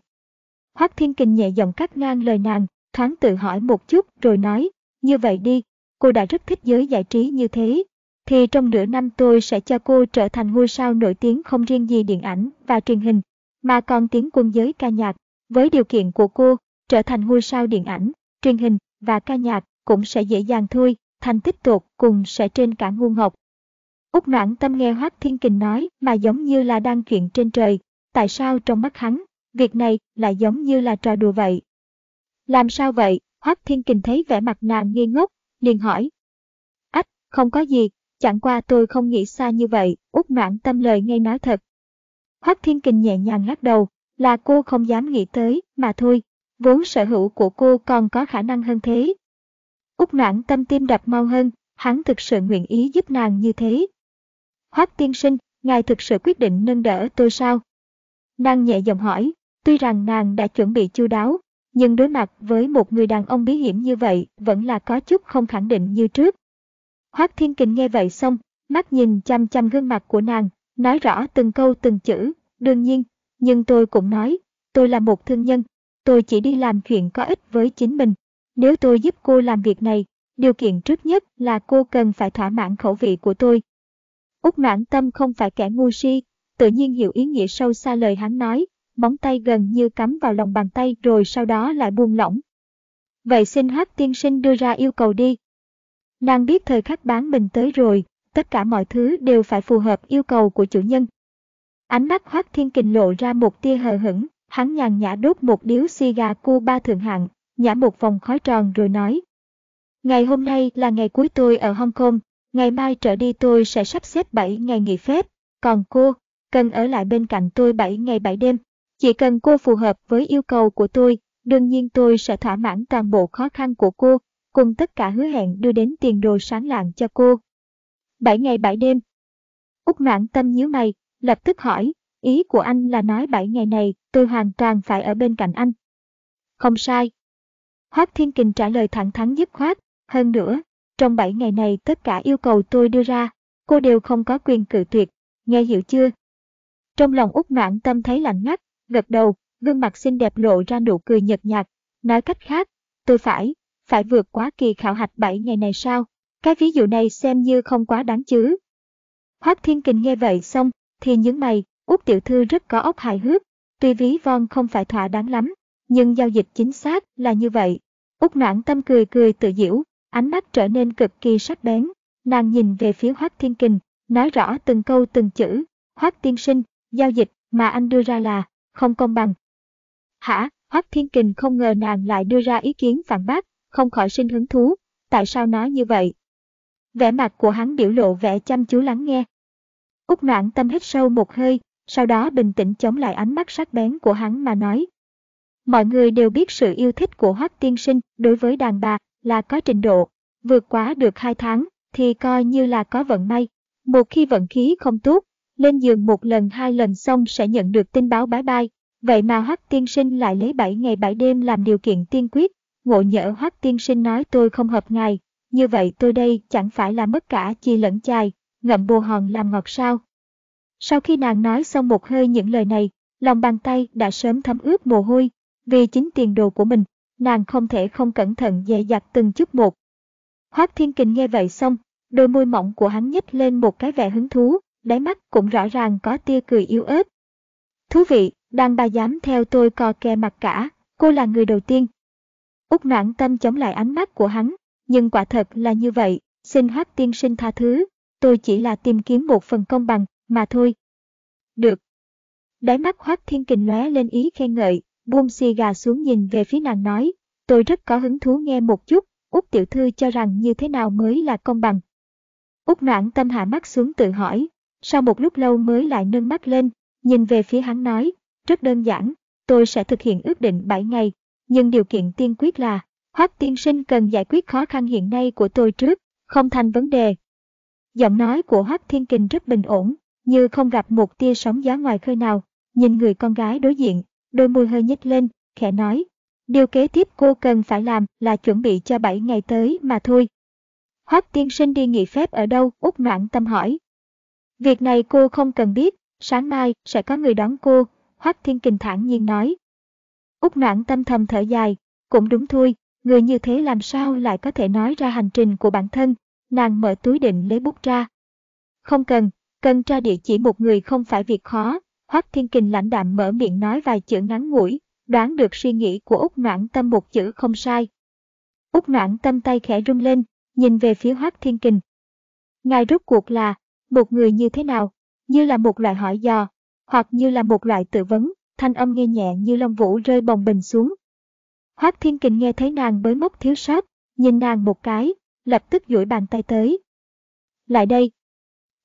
Hoác Thiên Kình nhẹ giọng cắt ngang lời nàng, thoáng tự hỏi một chút rồi nói, như vậy đi, cô đã rất thích giới giải trí như thế, thì trong nửa năm tôi sẽ cho cô trở thành ngôi sao nổi tiếng không riêng gì điện ảnh và truyền hình, mà còn tiến quân giới ca nhạc, với điều kiện của cô, trở thành ngôi sao điện ảnh, truyền hình và ca nhạc cũng sẽ dễ dàng thôi, thành tích tột cùng sẽ trên cả ngu ngọc. Úc noãn tâm nghe Hoác Thiên Kình nói mà giống như là đang chuyện trên trời, tại sao trong mắt hắn, việc này lại giống như là trò đùa vậy. Làm sao vậy, Hoác Thiên Kình thấy vẻ mặt nàng nghi ngốc, liền hỏi. Ách, không có gì, chẳng qua tôi không nghĩ xa như vậy, út noãn tâm lời ngay nói thật. Hoác Thiên Kình nhẹ nhàng lắc đầu, là cô không dám nghĩ tới, mà thôi, vốn sở hữu của cô còn có khả năng hơn thế. Út noãn tâm tim đập mau hơn, hắn thực sự nguyện ý giúp nàng như thế. Hoác tiên sinh, ngài thực sự quyết định nâng đỡ tôi sao? Nàng nhẹ giọng hỏi, tuy rằng nàng đã chuẩn bị chu đáo, nhưng đối mặt với một người đàn ông bí hiểm như vậy vẫn là có chút không khẳng định như trước. Hoác Thiên Kình nghe vậy xong, mắt nhìn chăm chăm gương mặt của nàng, nói rõ từng câu từng chữ, đương nhiên, nhưng tôi cũng nói, tôi là một thương nhân, tôi chỉ đi làm chuyện có ích với chính mình. Nếu tôi giúp cô làm việc này, điều kiện trước nhất là cô cần phải thỏa mãn khẩu vị của tôi. Úc mãn tâm không phải kẻ ngu si, tự nhiên hiểu ý nghĩa sâu xa lời hắn nói, móng tay gần như cắm vào lòng bàn tay rồi sau đó lại buông lỏng. Vậy xin hát tiên sinh đưa ra yêu cầu đi. Nàng biết thời khắc bán mình tới rồi, tất cả mọi thứ đều phải phù hợp yêu cầu của chủ nhân. Ánh mắt Hoác Thiên Kình lộ ra một tia hờ hững, hắn nhàn nhã đốt một điếu xì gà ba thượng hạng, nhả một vòng khói tròn rồi nói. Ngày hôm nay là ngày cuối tôi ở Hong Kong, ngày mai trở đi tôi sẽ sắp xếp 7 ngày nghỉ phép, còn cô, cần ở lại bên cạnh tôi 7 ngày 7 đêm. Chỉ cần cô phù hợp với yêu cầu của tôi, đương nhiên tôi sẽ thỏa mãn toàn bộ khó khăn của cô, cùng tất cả hứa hẹn đưa đến tiền đồ sáng lạng cho cô. bảy ngày bảy đêm. Úc noãn tâm nhíu mày, lập tức hỏi, ý của anh là nói bảy ngày này tôi hoàn toàn phải ở bên cạnh anh. Không sai. Hoác Thiên Kình trả lời thẳng thắn dứt khoát, hơn nữa, trong 7 ngày này tất cả yêu cầu tôi đưa ra, cô đều không có quyền cự tuyệt, nghe hiểu chưa? Trong lòng út noãn tâm thấy lạnh ngắt, gật đầu, gương mặt xinh đẹp lộ ra nụ cười nhợt nhạt, nói cách khác, tôi phải, phải vượt quá kỳ khảo hạch 7 ngày này sao? Cái ví dụ này xem như không quá đáng chứ. Hoác Thiên Kình nghe vậy xong, thì những mày, út tiểu thư rất có óc hài hước, tuy ví von không phải thỏa đáng lắm, nhưng giao dịch chính xác là như vậy. Út noãn tâm cười cười tự diễu, ánh mắt trở nên cực kỳ sắc bén. Nàng nhìn về phía Hoác Thiên Kình, nói rõ từng câu từng chữ. Hoác tiên sinh, giao dịch mà anh đưa ra là không công bằng. Hả? Hoắc Thiên Kình không ngờ nàng lại đưa ra ý kiến phản bác, không khỏi sinh hứng thú. Tại sao nói như vậy? Vẻ mặt của hắn biểu lộ vẻ chăm chú lắng nghe. Úc noạn tâm hít sâu một hơi, sau đó bình tĩnh chống lại ánh mắt sắc bén của hắn mà nói. Mọi người đều biết sự yêu thích của Hoắc tiên sinh đối với đàn bà là có trình độ, vượt quá được hai tháng thì coi như là có vận may. Một khi vận khí không tốt, lên giường một lần hai lần xong sẽ nhận được tin báo bye bye. Vậy mà Hoắc tiên sinh lại lấy 7 ngày 7 đêm làm điều kiện tiên quyết. Ngộ nhỡ Hoắc tiên sinh nói tôi không hợp ngài, như vậy tôi đây chẳng phải là mất cả chi lẫn chài, ngậm bồ hòn làm ngọt sao. Sau khi nàng nói xong một hơi những lời này, lòng bàn tay đã sớm thấm ướt mồ hôi, vì chính tiền đồ của mình, nàng không thể không cẩn thận dè dặt từng chút một. Hoác Thiên Kình nghe vậy xong, đôi môi mỏng của hắn nhếch lên một cái vẻ hứng thú, đáy mắt cũng rõ ràng có tia cười yếu ớt. Thú vị, đàn bà dám theo tôi co kè mặt cả, cô là người đầu tiên. Úc noãn tâm chống lại ánh mắt của hắn, nhưng quả thật là như vậy, xin hát tiên sinh tha thứ, tôi chỉ là tìm kiếm một phần công bằng, mà thôi. Được. Đáy mắt Hoác Thiên Kình lóe lên ý khen ngợi, buông xì gà xuống nhìn về phía nàng nói, tôi rất có hứng thú nghe một chút, Út tiểu thư cho rằng như thế nào mới là công bằng. Úc noãn tâm hạ mắt xuống tự hỏi, sau một lúc lâu mới lại nâng mắt lên, nhìn về phía hắn nói, rất đơn giản, tôi sẽ thực hiện ước định 7 ngày, nhưng điều kiện tiên quyết là, Hoác tiên sinh cần giải quyết khó khăn hiện nay của tôi trước, không thành vấn đề. Giọng nói của Hoác Thiên Kình rất bình ổn, như không gặp một tia sóng gió ngoài khơi nào, nhìn người con gái đối diện, đôi môi hơi nhếch lên, khẽ nói. Điều kế tiếp cô cần phải làm là chuẩn bị cho 7 ngày tới mà thôi. Hoác tiên sinh đi nghỉ phép ở đâu? Úc noãn tâm hỏi. Việc này cô không cần biết, sáng mai sẽ có người đón cô, Hoác thiên kình thản nhiên nói. Úc noãn tâm thầm thở dài, cũng đúng thôi, người như thế làm sao lại có thể nói ra hành trình của bản thân, nàng mở túi định lấy bút ra. Không cần, cần tra địa chỉ một người không phải việc khó, Hoắc Thiên Kình lãnh đạm mở miệng nói vài chữ ngắn ngủi, đoán được suy nghĩ của Úc Noãn Tâm một chữ không sai. Úc Noãn Tâm tay khẽ rung lên, nhìn về phía Hoắc Thiên Kình. Ngài rốt cuộc là, một người như thế nào, như là một loại hỏi dò, hoặc như là một loại tự vấn, thanh âm nghe nhẹ như lông vũ rơi bồng bình xuống. Hoắc Thiên Kình nghe thấy nàng bới mốc thiếu sót, nhìn nàng một cái, lập tức duỗi bàn tay tới. Lại đây,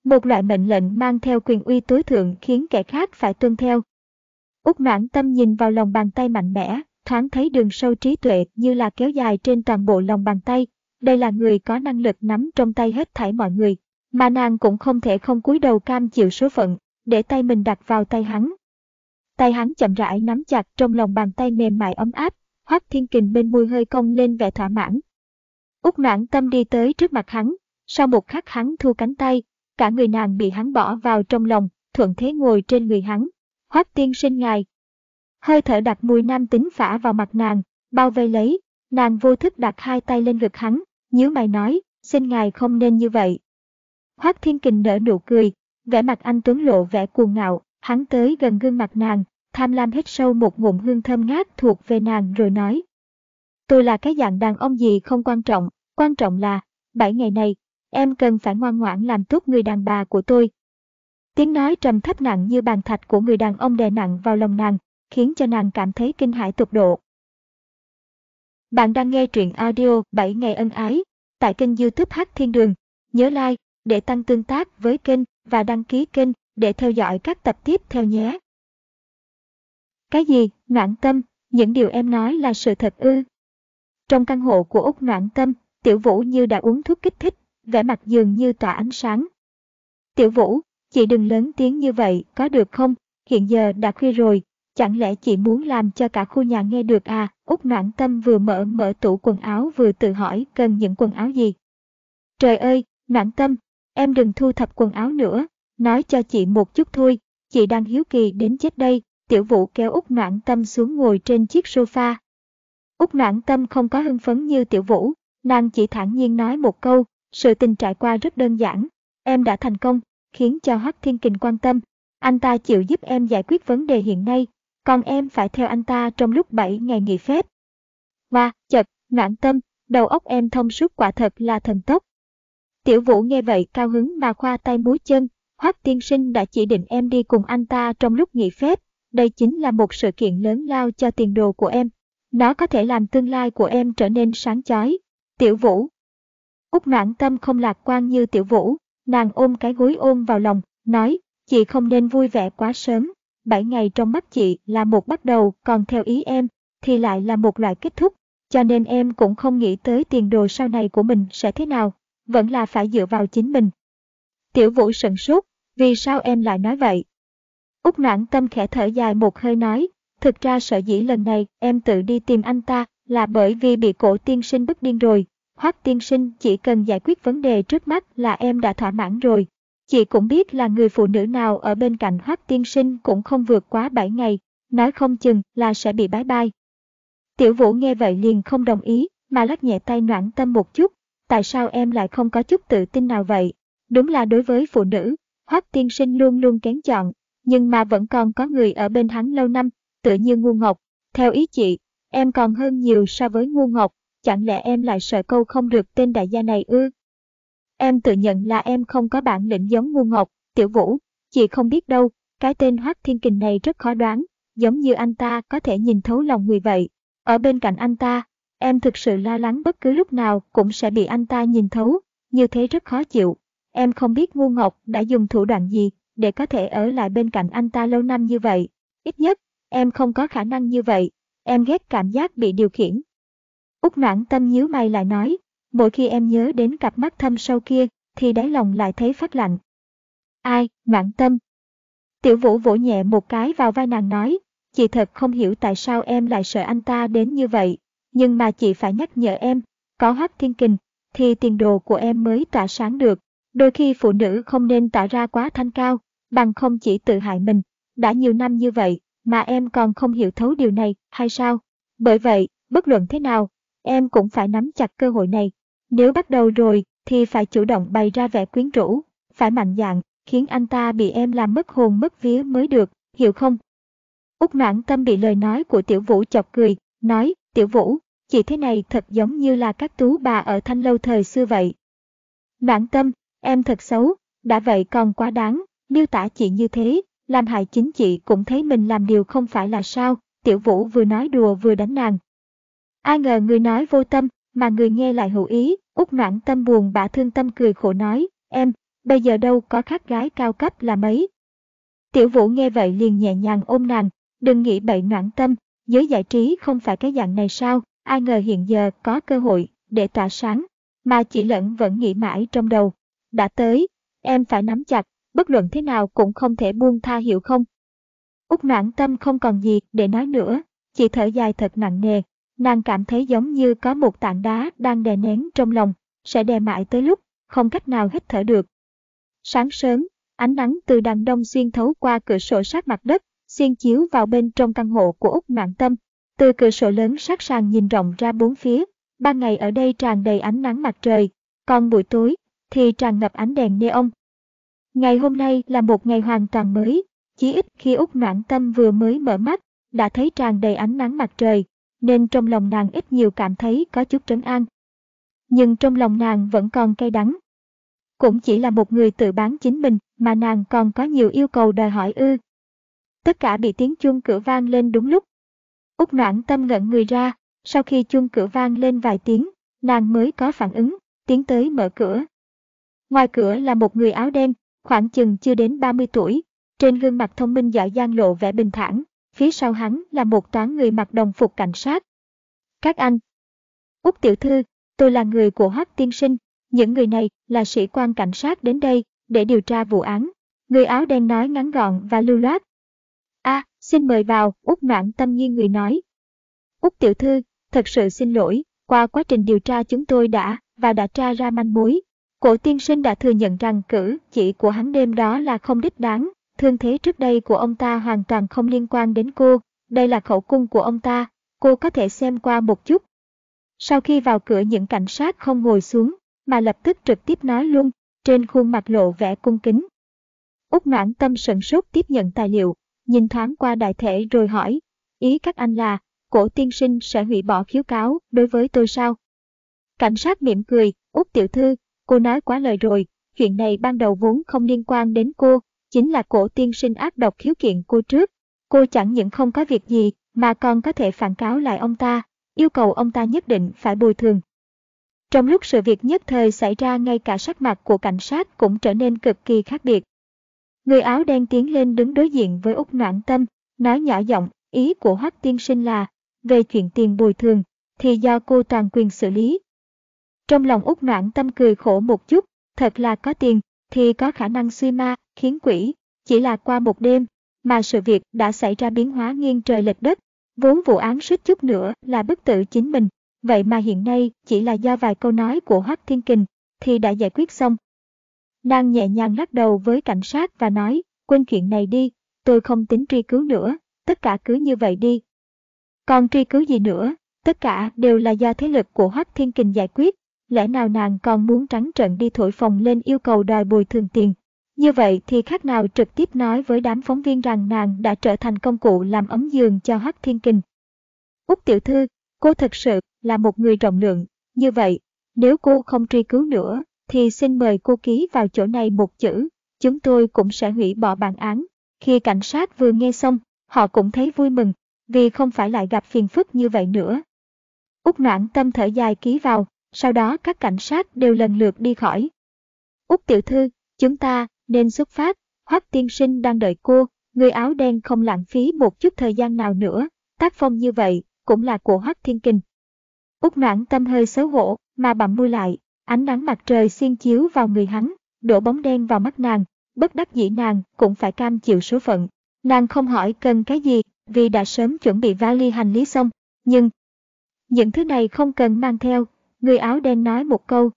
một loại mệnh lệnh mang theo quyền uy tối thượng khiến kẻ khác phải tuân theo. Úc noãn tâm nhìn vào lòng bàn tay mạnh mẽ, thoáng thấy đường sâu trí tuệ như là kéo dài trên toàn bộ lòng bàn tay. Đây là người có năng lực nắm trong tay hết thảy mọi người, mà nàng cũng không thể không cúi đầu cam chịu số phận, để tay mình đặt vào tay hắn. Tay hắn chậm rãi nắm chặt trong lòng bàn tay mềm mại ấm áp, Hoắc Thiên Kình bên môi hơi cong lên vẻ thỏa mãn. Úc noãn tâm đi tới trước mặt hắn, sau một khắc hắn thu cánh tay, cả người nàng bị hắn bỏ vào trong lòng, thuận thế ngồi trên người hắn. Hoắc tiên sinh ngài. Hơi thở đặc mùi nam tính phả vào mặt nàng, bao vây lấy, nàng vô thức đặt hai tay lên ngực hắn, nhíu mày nói, xin ngài không nên như vậy. Hoác Thiên Kình nở nụ cười, vẻ mặt anh Tuấn lộ vẻ cuồng ngạo, hắn tới gần gương mặt nàng, tham lam hít sâu một ngụm hương thơm ngát thuộc về nàng rồi nói. Tôi là cái dạng đàn ông gì không quan trọng, quan trọng là, bảy ngày này, em cần phải ngoan ngoãn làm tốt người đàn bà của tôi. Tiếng nói trầm thấp nặng như bàn thạch của người đàn ông đè nặng vào lòng nàng, khiến cho nàng cảm thấy kinh hãi tột độ. Bạn đang nghe truyện audio 7 ngày ân ái tại kênh youtube Hát Thiên Đường. Nhớ like để tăng tương tác với kênh và đăng ký kênh để theo dõi các tập tiếp theo nhé. Cái gì, noãn tâm, những điều em nói là sự thật ư? Trong căn hộ của Úc noãn tâm, Tiểu Vũ như đã uống thuốc kích thích, vẻ mặt dường như tỏa ánh sáng. Tiểu Vũ, chị đừng lớn tiếng như vậy, có được không? Hiện giờ đã khuya rồi, chẳng lẽ chị muốn làm cho cả khu nhà nghe được à? Úc noãn tâm vừa mở mở tủ quần áo vừa tự hỏi cần những quần áo gì. Trời ơi, noãn tâm, em đừng thu thập quần áo nữa, nói cho chị một chút thôi, chị đang hiếu kỳ đến chết đây. Tiểu Vũ kéo Úc noãn tâm xuống ngồi trên chiếc sofa. Úc noãn tâm không có hưng phấn như Tiểu Vũ, nàng chỉ thản nhiên nói một câu, sự tình trải qua rất đơn giản. Em đã thành công, khiến cho Hắc Thiên Kình quan tâm. Anh ta chịu giúp em giải quyết vấn đề hiện nay, còn em phải theo anh ta trong lúc 7 ngày nghỉ phép. Và, chật, noãn tâm, đầu óc em thông suốt quả thật là thần tốc. Tiểu Vũ nghe vậy cao hứng mà khoa tay múa chân, Hoắc tiên sinh đã chỉ định em đi cùng anh ta trong lúc nghỉ phép, đây chính là một sự kiện lớn lao cho tiền đồ của em. Nó có thể làm tương lai của em trở nên sáng chói. Tiểu Vũ Úc noãn tâm không lạc quan như Tiểu Vũ, nàng ôm cái gối ôm vào lòng, nói, chị không nên vui vẻ quá sớm, Bảy ngày trong mắt chị là một bắt đầu, còn theo ý em, thì lại là một loại kết thúc, cho nên em cũng không nghĩ tới tiền đồ sau này của mình sẽ thế nào, vẫn là phải dựa vào chính mình. Tiểu Vũ sận sốt, vì sao em lại nói vậy? Úc noãn tâm khẽ thở dài một hơi nói, thực ra sợ dĩ lần này em tự đi tìm anh ta là bởi vì bị cổ tiên sinh bức điên rồi. Hoắc tiên sinh chỉ cần giải quyết vấn đề trước mắt là em đã thỏa mãn rồi. Chị cũng biết là người phụ nữ nào ở bên cạnh Hoắc tiên sinh cũng không vượt quá 7 ngày, nói không chừng là sẽ bị bái bai. Tiểu Vũ nghe vậy liền không đồng ý, mà lắc nhẹ tay noãn tâm một chút. Tại sao em lại không có chút tự tin nào vậy? Đúng là đối với phụ nữ, Hoắc tiên sinh luôn luôn kén chọn, nhưng mà vẫn còn có người ở bên hắn lâu năm, tựa như ngu ngọc. Theo ý chị, em còn hơn nhiều so với ngu ngọc, chẳng lẽ em lại sợ câu không được tên đại gia này ư? Em tự nhận là em không có bản lĩnh giống ngu ngọc, tiểu vũ, chị không biết đâu, cái tên Hoắc Thiên Kình này rất khó đoán, giống như anh ta có thể nhìn thấu lòng người vậy. Ở bên cạnh anh ta, em thực sự lo lắng bất cứ lúc nào cũng sẽ bị anh ta nhìn thấu, như thế rất khó chịu. Em không biết ngu ngọc đã dùng thủ đoạn gì để có thể ở lại bên cạnh anh ta lâu năm như vậy. Ít nhất, em không có khả năng như vậy. Em ghét cảm giác bị điều khiển. Úc noãn tâm nhíu mày lại nói, mỗi khi em nhớ đến cặp mắt thâm sâu kia, thì đáy lòng lại thấy phát lạnh. Ai, noãn tâm? Tiểu vũ vỗ nhẹ một cái vào vai nàng nói, chị thật không hiểu tại sao em lại sợ anh ta đến như vậy, nhưng mà chị phải nhắc nhở em, có hoắc thiên kình, thì tiền đồ của em mới tỏa sáng được. Đôi khi phụ nữ không nên tỏ ra quá thanh cao, bằng không chỉ tự hại mình. Đã nhiều năm như vậy, mà em còn không hiểu thấu điều này, hay sao? Bởi vậy, bất luận thế nào, em cũng phải nắm chặt cơ hội này. Nếu bắt đầu rồi, thì phải chủ động bày ra vẻ quyến rũ, phải mạnh dạn, khiến anh ta bị em làm mất hồn mất vía mới được, hiểu không? Úc noãn tâm bị lời nói của tiểu vũ chọc cười, nói, tiểu vũ, chị thế này thật giống như là các tú bà ở thanh lâu thời xưa vậy. Mãn tâm, em thật xấu, đã vậy còn quá đáng, miêu tả chị như thế, làm hại chính chị cũng thấy mình làm điều không phải là sao, tiểu vũ vừa nói đùa vừa đánh nàng. Ai ngờ người nói vô tâm, mà người nghe lại hữu ý, út mãn tâm buồn bã thương tâm cười khổ nói, em, bây giờ đâu có khác gái cao cấp là mấy. Tiểu vũ nghe vậy liền nhẹ nhàng ôm nàng, đừng nghĩ bậy noãn tâm, giới giải trí không phải cái dạng này sao, ai ngờ hiện giờ có cơ hội để tỏa sáng, mà chị lẫn vẫn nghĩ mãi trong đầu. Đã tới, em phải nắm chặt, bất luận thế nào cũng không thể buông tha hiểu không? Úc noãn tâm không còn gì để nói nữa, chỉ thở dài thật nặng nề, nàng cảm thấy giống như có một tảng đá đang đè nén trong lòng, sẽ đè mãi tới lúc, không cách nào hít thở được. Sáng sớm, ánh nắng từ đằng đông xuyên thấu qua cửa sổ sát mặt đất, xuyên chiếu vào bên trong căn hộ của Úc Noãn Tâm. Từ cửa sổ lớn sát sàn nhìn rộng ra bốn phía, ban ngày ở đây tràn đầy ánh nắng mặt trời, còn buổi tối thì tràn ngập ánh đèn neon. Ngày hôm nay là một ngày hoàn toàn mới, chỉ ít khi Úc Noãn Tâm vừa mới mở mắt, đã thấy tràn đầy ánh nắng mặt trời, nên trong lòng nàng ít nhiều cảm thấy có chút trấn an. Nhưng trong lòng nàng vẫn còn cay đắng. Cũng chỉ là một người tự bán chính mình mà nàng còn có nhiều yêu cầu đòi hỏi ư. Tất cả bị tiếng chuông cửa vang lên đúng lúc. Úc noãn tâm ngẩn người ra, sau khi chuông cửa vang lên vài tiếng, nàng mới có phản ứng, tiến tới mở cửa. Ngoài cửa là một người áo đen, khoảng chừng chưa đến 30 tuổi, trên gương mặt thông minh giỏi giang lộ vẻ bình thản, phía sau hắn là một toán người mặc đồng phục cảnh sát. Các anh! Úc tiểu thư, tôi là người của Hoắc tiên sinh, những người này là sĩ quan cảnh sát đến đây để điều tra vụ án. Người áo đen nói ngắn gọn và lưu loát a xin mời vào, Úc noãn tâm nhiên người nói. Úc tiểu thư, thật sự xin lỗi, qua quá trình điều tra chúng tôi đã và đã tra ra manh mối. Cổ tiên sinh đã thừa nhận rằng cử chỉ của hắn đêm đó là không đích đáng, thương thế trước đây của ông ta hoàn toàn không liên quan đến cô, đây là khẩu cung của ông ta, cô có thể xem qua một chút. Sau khi vào cửa những cảnh sát không ngồi xuống, mà lập tức trực tiếp nói luôn, trên khuôn mặt lộ vẻ cung kính. Úc noãn tâm sửng sốt tiếp nhận tài liệu, nhìn thoáng qua đại thể rồi hỏi, ý các anh là, cổ tiên sinh sẽ hủy bỏ khiếu cáo đối với tôi sao? Cảnh sát mỉm cười, Úc tiểu thư, cô nói quá lời rồi, chuyện này ban đầu vốn không liên quan đến cô, chính là cổ tiên sinh ác độc khiếu kiện cô trước. Cô chẳng những không có việc gì mà còn có thể phản cáo lại ông ta, yêu cầu ông ta nhất định phải bồi thường. Trong lúc sự việc nhất thời xảy ra ngay cả sắc mặt của cảnh sát cũng trở nên cực kỳ khác biệt. Người áo đen tiến lên đứng đối diện với Úc Noãn Tâm, nói nhỏ giọng, ý của Hoắc tiên sinh là, về chuyện tiền bồi thường, thì do cô toàn quyền xử lý. Trong lòng Úc Noãn Tâm cười khổ một chút, thật là có tiền, thì có khả năng suy ma, khiến quỷ, chỉ là qua một đêm, mà sự việc đã xảy ra biến hóa nghiêng trời lệch đất, vốn vụ án suýt chút nữa là bức tử chính mình, vậy mà hiện nay chỉ là do vài câu nói của Hoắc Thiên Kình thì đã giải quyết xong. Nàng nhẹ nhàng lắc đầu với cảnh sát và nói, quên chuyện này đi, tôi không tính truy cứu nữa, tất cả cứ như vậy đi. Còn truy cứu gì nữa, tất cả đều là do thế lực của Hoắc Thiên Kình giải quyết, lẽ nào nàng còn muốn trắng trợn đi thổi phồng lên yêu cầu đòi bồi thường tiền. Như vậy thì khác nào trực tiếp nói với đám phóng viên rằng nàng đã trở thành công cụ làm ấm giường cho Hoắc Thiên Kình. Úc tiểu thư, cô thật sự là một người rộng lượng, như vậy, nếu cô không truy cứu nữa, thì xin mời cô ký vào chỗ này một chữ, chúng tôi cũng sẽ hủy bỏ bản án. Khi cảnh sát vừa nghe xong, họ cũng thấy vui mừng, vì không phải lại gặp phiền phức như vậy nữa. Úc noãn tâm thở dài ký vào, sau đó các cảnh sát đều lần lượt đi khỏi. Úc tiểu thư, chúng ta nên xuất phát, Hoắc tiên sinh đang đợi cô, người áo đen không lãng phí một chút thời gian nào nữa, tác phong như vậy cũng là của Hoắc Thiên Kình. Úc noãn tâm hơi xấu hổ, mà bặm môi lại, ánh nắng mặt trời xiên chiếu vào người hắn, đổ bóng đen vào mắt nàng, bất đắc dĩ nàng cũng phải cam chịu số phận. Nàng không hỏi cần cái gì, vì đã sớm chuẩn bị vali hành lý xong, nhưng những thứ này không cần mang theo, người áo đen nói một câu.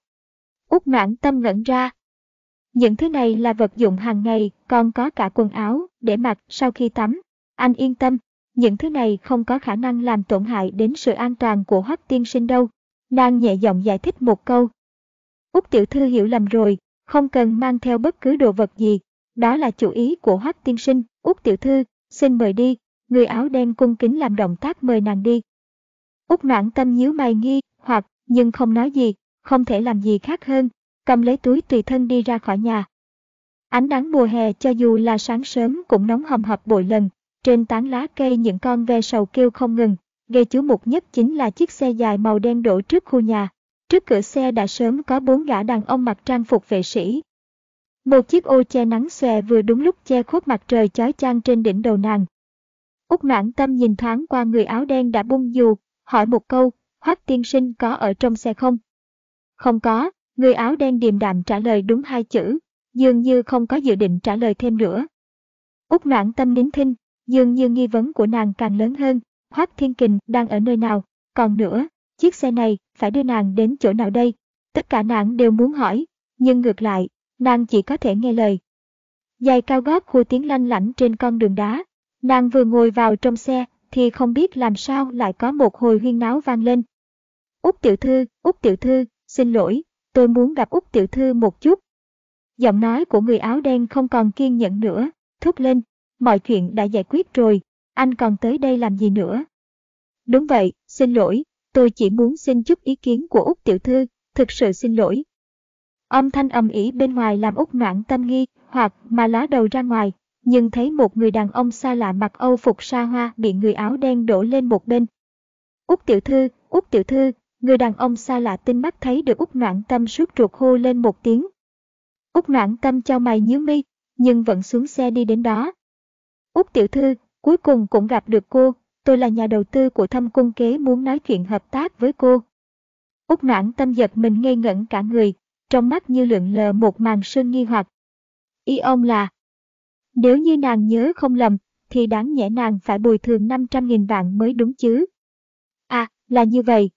Út mãn tâm ngẩn ra. Những thứ này là vật dụng hàng ngày, còn có cả quần áo để mặc sau khi tắm. Anh yên tâm, những thứ này không có khả năng làm tổn hại đến sự an toàn của Hoắc tiên sinh đâu. Nàng nhẹ giọng giải thích một câu. Úc tiểu thư hiểu lầm rồi, không cần mang theo bất cứ đồ vật gì. Đó là chủ ý của Hoắc tiên sinh. Úc tiểu thư, xin mời đi. Người áo đen cung kính làm động tác mời nàng đi. Úc noãn tâm nhíu mày nghi, hoặc, nhưng không nói gì, không thể làm gì khác hơn, cầm lấy túi tùy thân đi ra khỏi nhà. Ánh nắng mùa hè cho dù là sáng sớm cũng nóng hầm hập bội lần, trên tán lá cây những con ve sầu kêu không ngừng, gây chú mục nhất chính là chiếc xe dài màu đen đổ trước khu nhà. Trước cửa xe đã sớm có bốn gã đàn ông mặc trang phục vệ sĩ. Một chiếc ô che nắng xòe vừa đúng lúc che khuất mặt trời chói chang trên đỉnh đầu nàng. Úc mãn tâm nhìn thoáng qua người áo đen đã bung dù, hỏi một câu, Hoắc tiên sinh có ở trong xe không? Không có, người áo đen điềm đạm trả lời đúng hai chữ, dường như không có dự định trả lời thêm nữa. Úc mãn tâm nín thinh, dường như nghi vấn của nàng càng lớn hơn, Hoắc Thiên Kình đang ở nơi nào, còn nữa, chiếc xe này phải đưa nàng đến chỗ nào đây? Tất cả nàng đều muốn hỏi, nhưng ngược lại, nàng chỉ có thể nghe lời. Giày cao gót khu tiếng lanh lảnh trên con đường đá, Nàng vừa ngồi vào trong xe, thì không biết làm sao lại có một hồi huyên náo vang lên. Út tiểu thư, Út tiểu thư, xin lỗi, tôi muốn gặp Út tiểu thư một chút. Giọng nói của người áo đen không còn kiên nhẫn nữa, thúc lên, mọi chuyện đã giải quyết rồi, anh còn tới đây làm gì nữa? Đúng vậy, xin lỗi, tôi chỉ muốn xin chút ý kiến của Út tiểu thư, thực sự xin lỗi. Âm thanh ầm ĩ bên ngoài làm Út noạn tâm nghi, hoặc mà lá đầu ra ngoài, nhưng thấy một người đàn ông xa lạ mặc âu phục sa hoa bị người áo đen đổ lên một bên. Út tiểu thư, Út tiểu thư, người đàn ông xa lạ tinh mắt thấy được Út noạn tâm suốt ruột hô lên một tiếng. Út noạn tâm cho mày nhíu mi, nhưng vẫn xuống xe đi đến đó. Út tiểu thư, cuối cùng cũng gặp được cô, tôi là nhà đầu tư của thâm cung kế muốn nói chuyện hợp tác với cô. Úc noãn tâm giật mình ngây ngẩn cả người, trong mắt như lượn lờ một màn sương nghi hoặc. Ý ông là, nếu như nàng nhớ không lầm, thì đáng nhẽ nàng phải bồi thường 500.000 vạn mới đúng chứ. À, là như vậy.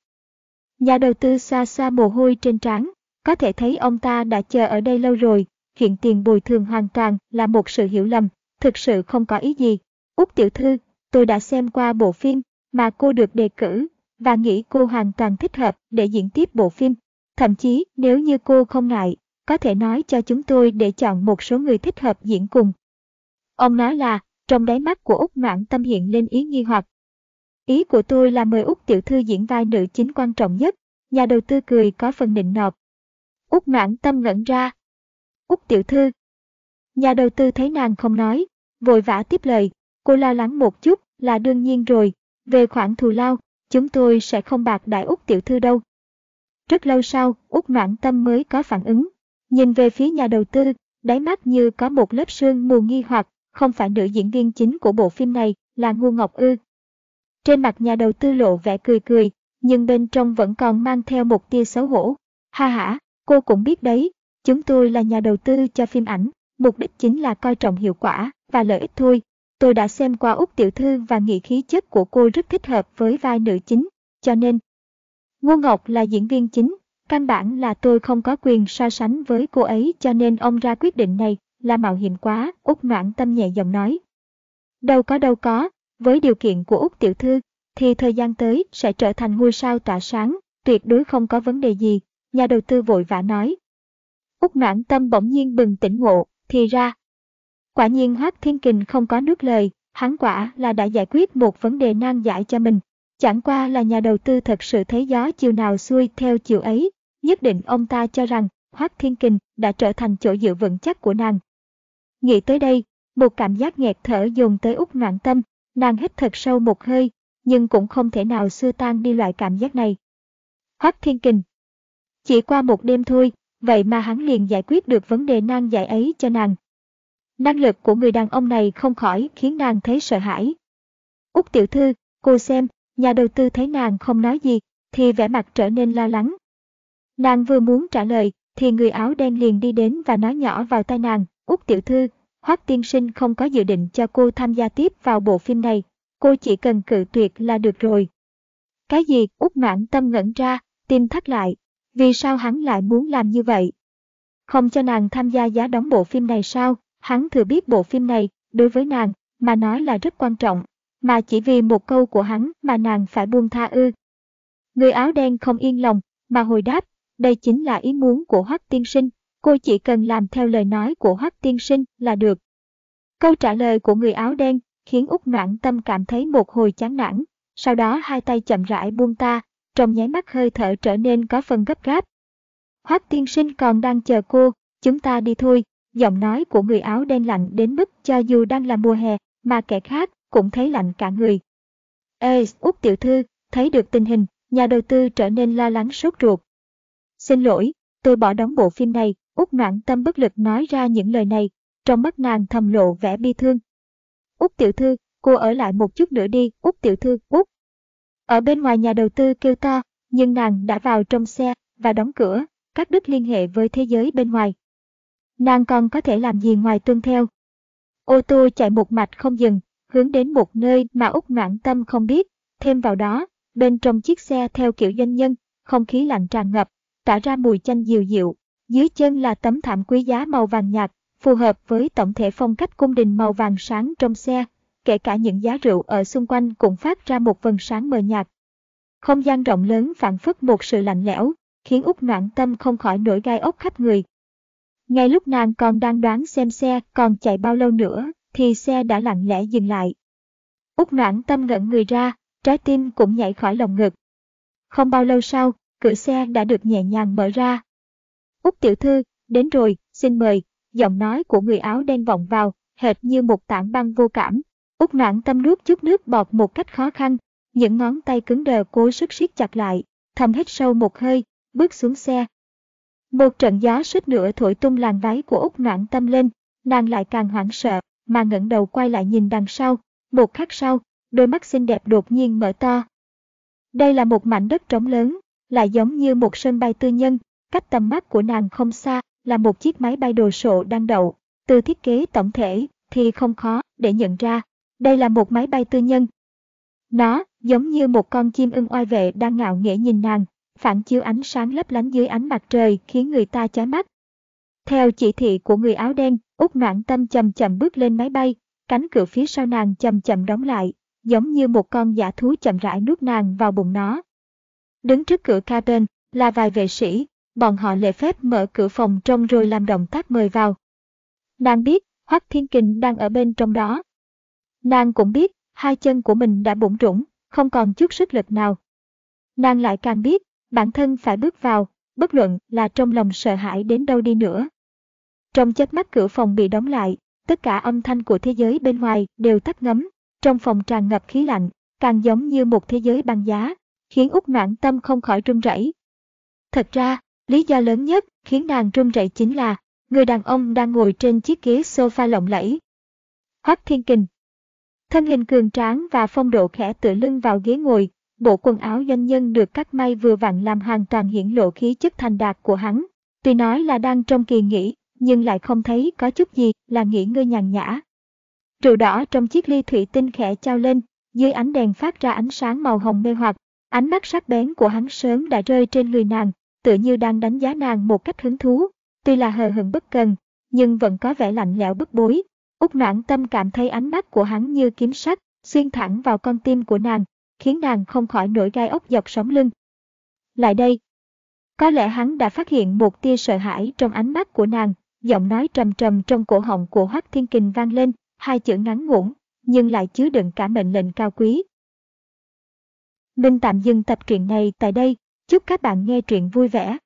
Nhà đầu tư xa xa mồ hôi trên trán, có thể thấy ông ta đã chờ ở đây lâu rồi, chuyện tiền bồi thường hoàn toàn là một sự hiểu lầm, thực sự không có ý gì. Úc tiểu thư, tôi đã xem qua bộ phim mà cô được đề cử và nghĩ cô hoàn toàn thích hợp để diễn tiếp bộ phim. Thậm chí nếu như cô không ngại, có thể nói cho chúng tôi để chọn một số người thích hợp diễn cùng. Ông nói là, trong đáy mắt của Úc Noãn Tâm hiện lên ý nghi hoặc. Ý của tôi là mời Úc tiểu thư diễn vai nữ chính quan trọng nhất, nhà đầu tư cười có phần nịnh nọt. Úc Noãn Tâm ngẩn ra. Úc tiểu thư. Nhà đầu tư thấy nàng không nói, vội vã tiếp lời, cô lo lắng một chút là đương nhiên rồi, về khoản thù lao, chúng tôi sẽ không bạc đại Úc tiểu thư đâu. Rất lâu sau, Úc Noãn Tâm mới có phản ứng, nhìn về phía nhà đầu tư, đáy mắt như có một lớp sương mù nghi hoặc, không phải nữ diễn viên chính của bộ phim này là Ngu Ngọc Ư. Trên mặt nhà đầu tư lộ vẻ cười cười, nhưng bên trong vẫn còn mang theo một tia xấu hổ. Ha ha, cô cũng biết đấy, chúng tôi là nhà đầu tư cho phim ảnh, mục đích chính là coi trọng hiệu quả và lợi ích thôi. Tôi đã xem qua Úc Tiểu Thư và nghĩ khí chất của cô rất thích hợp với vai nữ chính, cho nên... Ngô Ngọc là diễn viên chính, căn bản là tôi không có quyền so sánh với cô ấy cho nên ông ra quyết định này là mạo hiểm quá, Úc noãn tâm nhẹ giọng nói. Đâu có đâu có, với điều kiện của Úc tiểu thư, thì thời gian tới sẽ trở thành ngôi sao tỏa sáng, tuyệt đối không có vấn đề gì, nhà đầu tư vội vã nói. Úc noãn tâm bỗng nhiên bừng tỉnh ngộ, thì ra. Quả nhiên Hắc Thiên Kình không có nước lời, hắn quả là đã giải quyết một vấn đề nan giải cho mình. Chẳng qua là nhà đầu tư thật sự thấy gió chiều nào xuôi theo chiều ấy, nhất định ông ta cho rằng Hoác Thiên Kình đã trở thành chỗ dựa vững chắc của nàng, Nghĩ tới đây, một cảm giác nghẹt thở dồn tới út ngoạn tâm, nàng hít thật sâu một hơi, nhưng cũng không thể nào xua tan đi loại cảm giác này. Hoác Thiên Kình Chỉ qua một đêm thôi, vậy mà hắn liền giải quyết được vấn đề nan giải ấy cho nàng. Năng lực của người đàn ông này không khỏi khiến nàng thấy sợ hãi. Úc tiểu thư, cô xem, nhà đầu tư thấy nàng không nói gì, thì vẻ mặt trở nên lo lắng. Nàng vừa muốn trả lời, thì người áo đen liền đi đến và nói nhỏ vào tai nàng, Úc tiểu thư, Hoắc tiên sinh không có dự định cho cô tham gia tiếp vào bộ phim này, cô chỉ cần cự tuyệt là được rồi. Cái gì? Úc mãn tâm ngẩn ra, tim thắt lại, vì sao hắn lại muốn làm như vậy? Không cho nàng tham gia giá đóng bộ phim này sao? Hắn thừa biết bộ phim này, đối với nàng, mà nói là rất quan trọng, mà chỉ vì một câu của hắn mà nàng phải buông tha ư. Người áo đen không yên lòng, mà hồi đáp, đây chính là ý muốn của Hoắc tiên sinh, cô chỉ cần làm theo lời nói của Hoắc tiên sinh là được. Câu trả lời của người áo đen khiến Úc Noãn Tâm cảm thấy một hồi chán nản, sau đó hai tay chậm rãi buông ta, trong nháy mắt hơi thở trở nên có phần gấp gáp. Hoắc tiên sinh còn đang chờ cô, chúng ta đi thôi, giọng nói của người áo đen lạnh đến mức cho dù đang là mùa hè, mà kẻ khác cũng thấy lạnh cả người. Ê, Úc tiểu thư, thấy được tình hình, nhà đầu tư trở nên lo lắng sốt ruột. Xin lỗi, tôi bỏ đóng bộ phim này, Úc noãn tâm bất lực nói ra những lời này, trong mắt nàng thầm lộ vẻ bi thương. Úc tiểu thư, cô ở lại một chút nữa đi, Úc tiểu thư, Úc. Ở bên ngoài nhà đầu tư kêu to, nhưng nàng đã vào trong xe và đóng cửa, cắt đứt liên hệ với thế giới bên ngoài. Nàng còn có thể làm gì ngoài tuân theo. Ô tô chạy một mạch không dừng, hướng đến một nơi mà Úc noãn tâm không biết, thêm vào đó, bên trong chiếc xe theo kiểu doanh nhân, không khí lạnh tràn ngập, tỏa ra mùi chanh dịu dịu, dưới chân là tấm thảm quý giá màu vàng nhạt, phù hợp với tổng thể phong cách cung đình màu vàng sáng trong xe. kể cả những giá rượu ở xung quanh cũng phát ra một vần sáng mờ nhạt. Không gian rộng lớn phản phất một sự lạnh lẽo, khiến Úc noãn tâm không khỏi nổi gai ốc khắp người. Ngay lúc nàng còn đang đoán xem xe còn chạy bao lâu nữa, thì xe đã lặng lẽ dừng lại. Úc noãn tâm ngẩn người ra, trái tim cũng nhảy khỏi lồng ngực. Không bao lâu sau, cửa xe đã được nhẹ nhàng mở ra. Úc tiểu thư, đến rồi, xin mời, giọng nói của người áo đen vọng vào, hệt như một tảng băng vô cảm. Úc noãn tâm nuốt chút nước bọt một cách khó khăn, những ngón tay cứng đờ cố sức siết chặt lại, thầm hít sâu một hơi, bước xuống xe. Một trận gió suýt nữa thổi tung làn váy của Úc noãn tâm lên, nàng lại càng hoảng sợ, mà ngẩng đầu quay lại nhìn đằng sau, một khắc sau, đôi mắt xinh đẹp đột nhiên mở to. Đây là một mảnh đất trống lớn, lại giống như một sân bay tư nhân, cách tầm mắt của nàng không xa là một chiếc máy bay đồ sộ đang đậu. Từ thiết kế tổng thể thì không khó để nhận ra, đây là một máy bay tư nhân. Nó giống như một con chim ưng oai vệ đang ngạo nghễ nhìn nàng, phản chiếu ánh sáng lấp lánh dưới ánh mặt trời khiến người ta chói mắt. Theo chỉ thị của người áo đen, Úc Noãn Tâm chậm chậm bước lên máy bay, cánh cửa phía sau nàng chậm chậm đóng lại, giống như một con giả thú chậm rãi nuốt nàng vào bụng nó. Đứng trước cửa cabin là vài vệ sĩ, bọn họ lệ phép mở cửa phòng trong rồi làm động tác mời vào. Nàng biết, Hoắc Thiên Kình đang ở bên trong đó. Nàng cũng biết, hai chân của mình đã bụng rủng, không còn chút sức lực nào. Nàng lại càng biết, bản thân phải bước vào, bất luận là trong lòng sợ hãi đến đâu đi nữa. Trong chớp mắt cửa phòng bị đóng lại, tất cả âm thanh của thế giới bên ngoài đều tắt ngấm, trong phòng tràn ngập khí lạnh, càng giống như một thế giới băng giá, khiến Úc Noãn Tâm không khỏi run rẩy. Thật ra, lý do lớn nhất khiến nàng run rẩy chính là người đàn ông đang ngồi trên chiếc ghế sofa lộng lẫy. Hoắc Thiên Kình Thân hình cường tráng và phong độ khẽ tựa lưng vào ghế ngồi, bộ quần áo doanh nhân được cắt may vừa vặn làm hoàn toàn hiển lộ khí chất thành đạt của hắn. Tuy nói là đang trong kỳ nghỉ, nhưng lại không thấy có chút gì là nghỉ ngơi nhàn nhã. Rượu đỏ trong chiếc ly thủy tinh khẽ trao lên, dưới ánh đèn phát ra ánh sáng màu hồng mê hoặc, ánh mắt sắc bén của hắn sớm đã rơi trên người nàng, tựa như đang đánh giá nàng một cách hứng thú. Tuy là hờ hững bất cần, nhưng vẫn có vẻ lạnh lẽo bức bối. Úc noãn tâm cảm thấy ánh mắt của hắn như kiếm sắt, xuyên thẳng vào con tim của nàng, khiến nàng không khỏi nổi gai ốc dọc sống lưng. Lại đây. Có lẽ hắn đã phát hiện một tia sợ hãi trong ánh mắt của nàng, giọng nói trầm trầm trong cổ họng của Hoắc Thiên Kình vang lên, hai chữ ngắn ngủn, nhưng lại chứa đựng cả mệnh lệnh cao quý. Minh tạm dừng tập truyện này tại đây, chúc các bạn nghe truyện vui vẻ.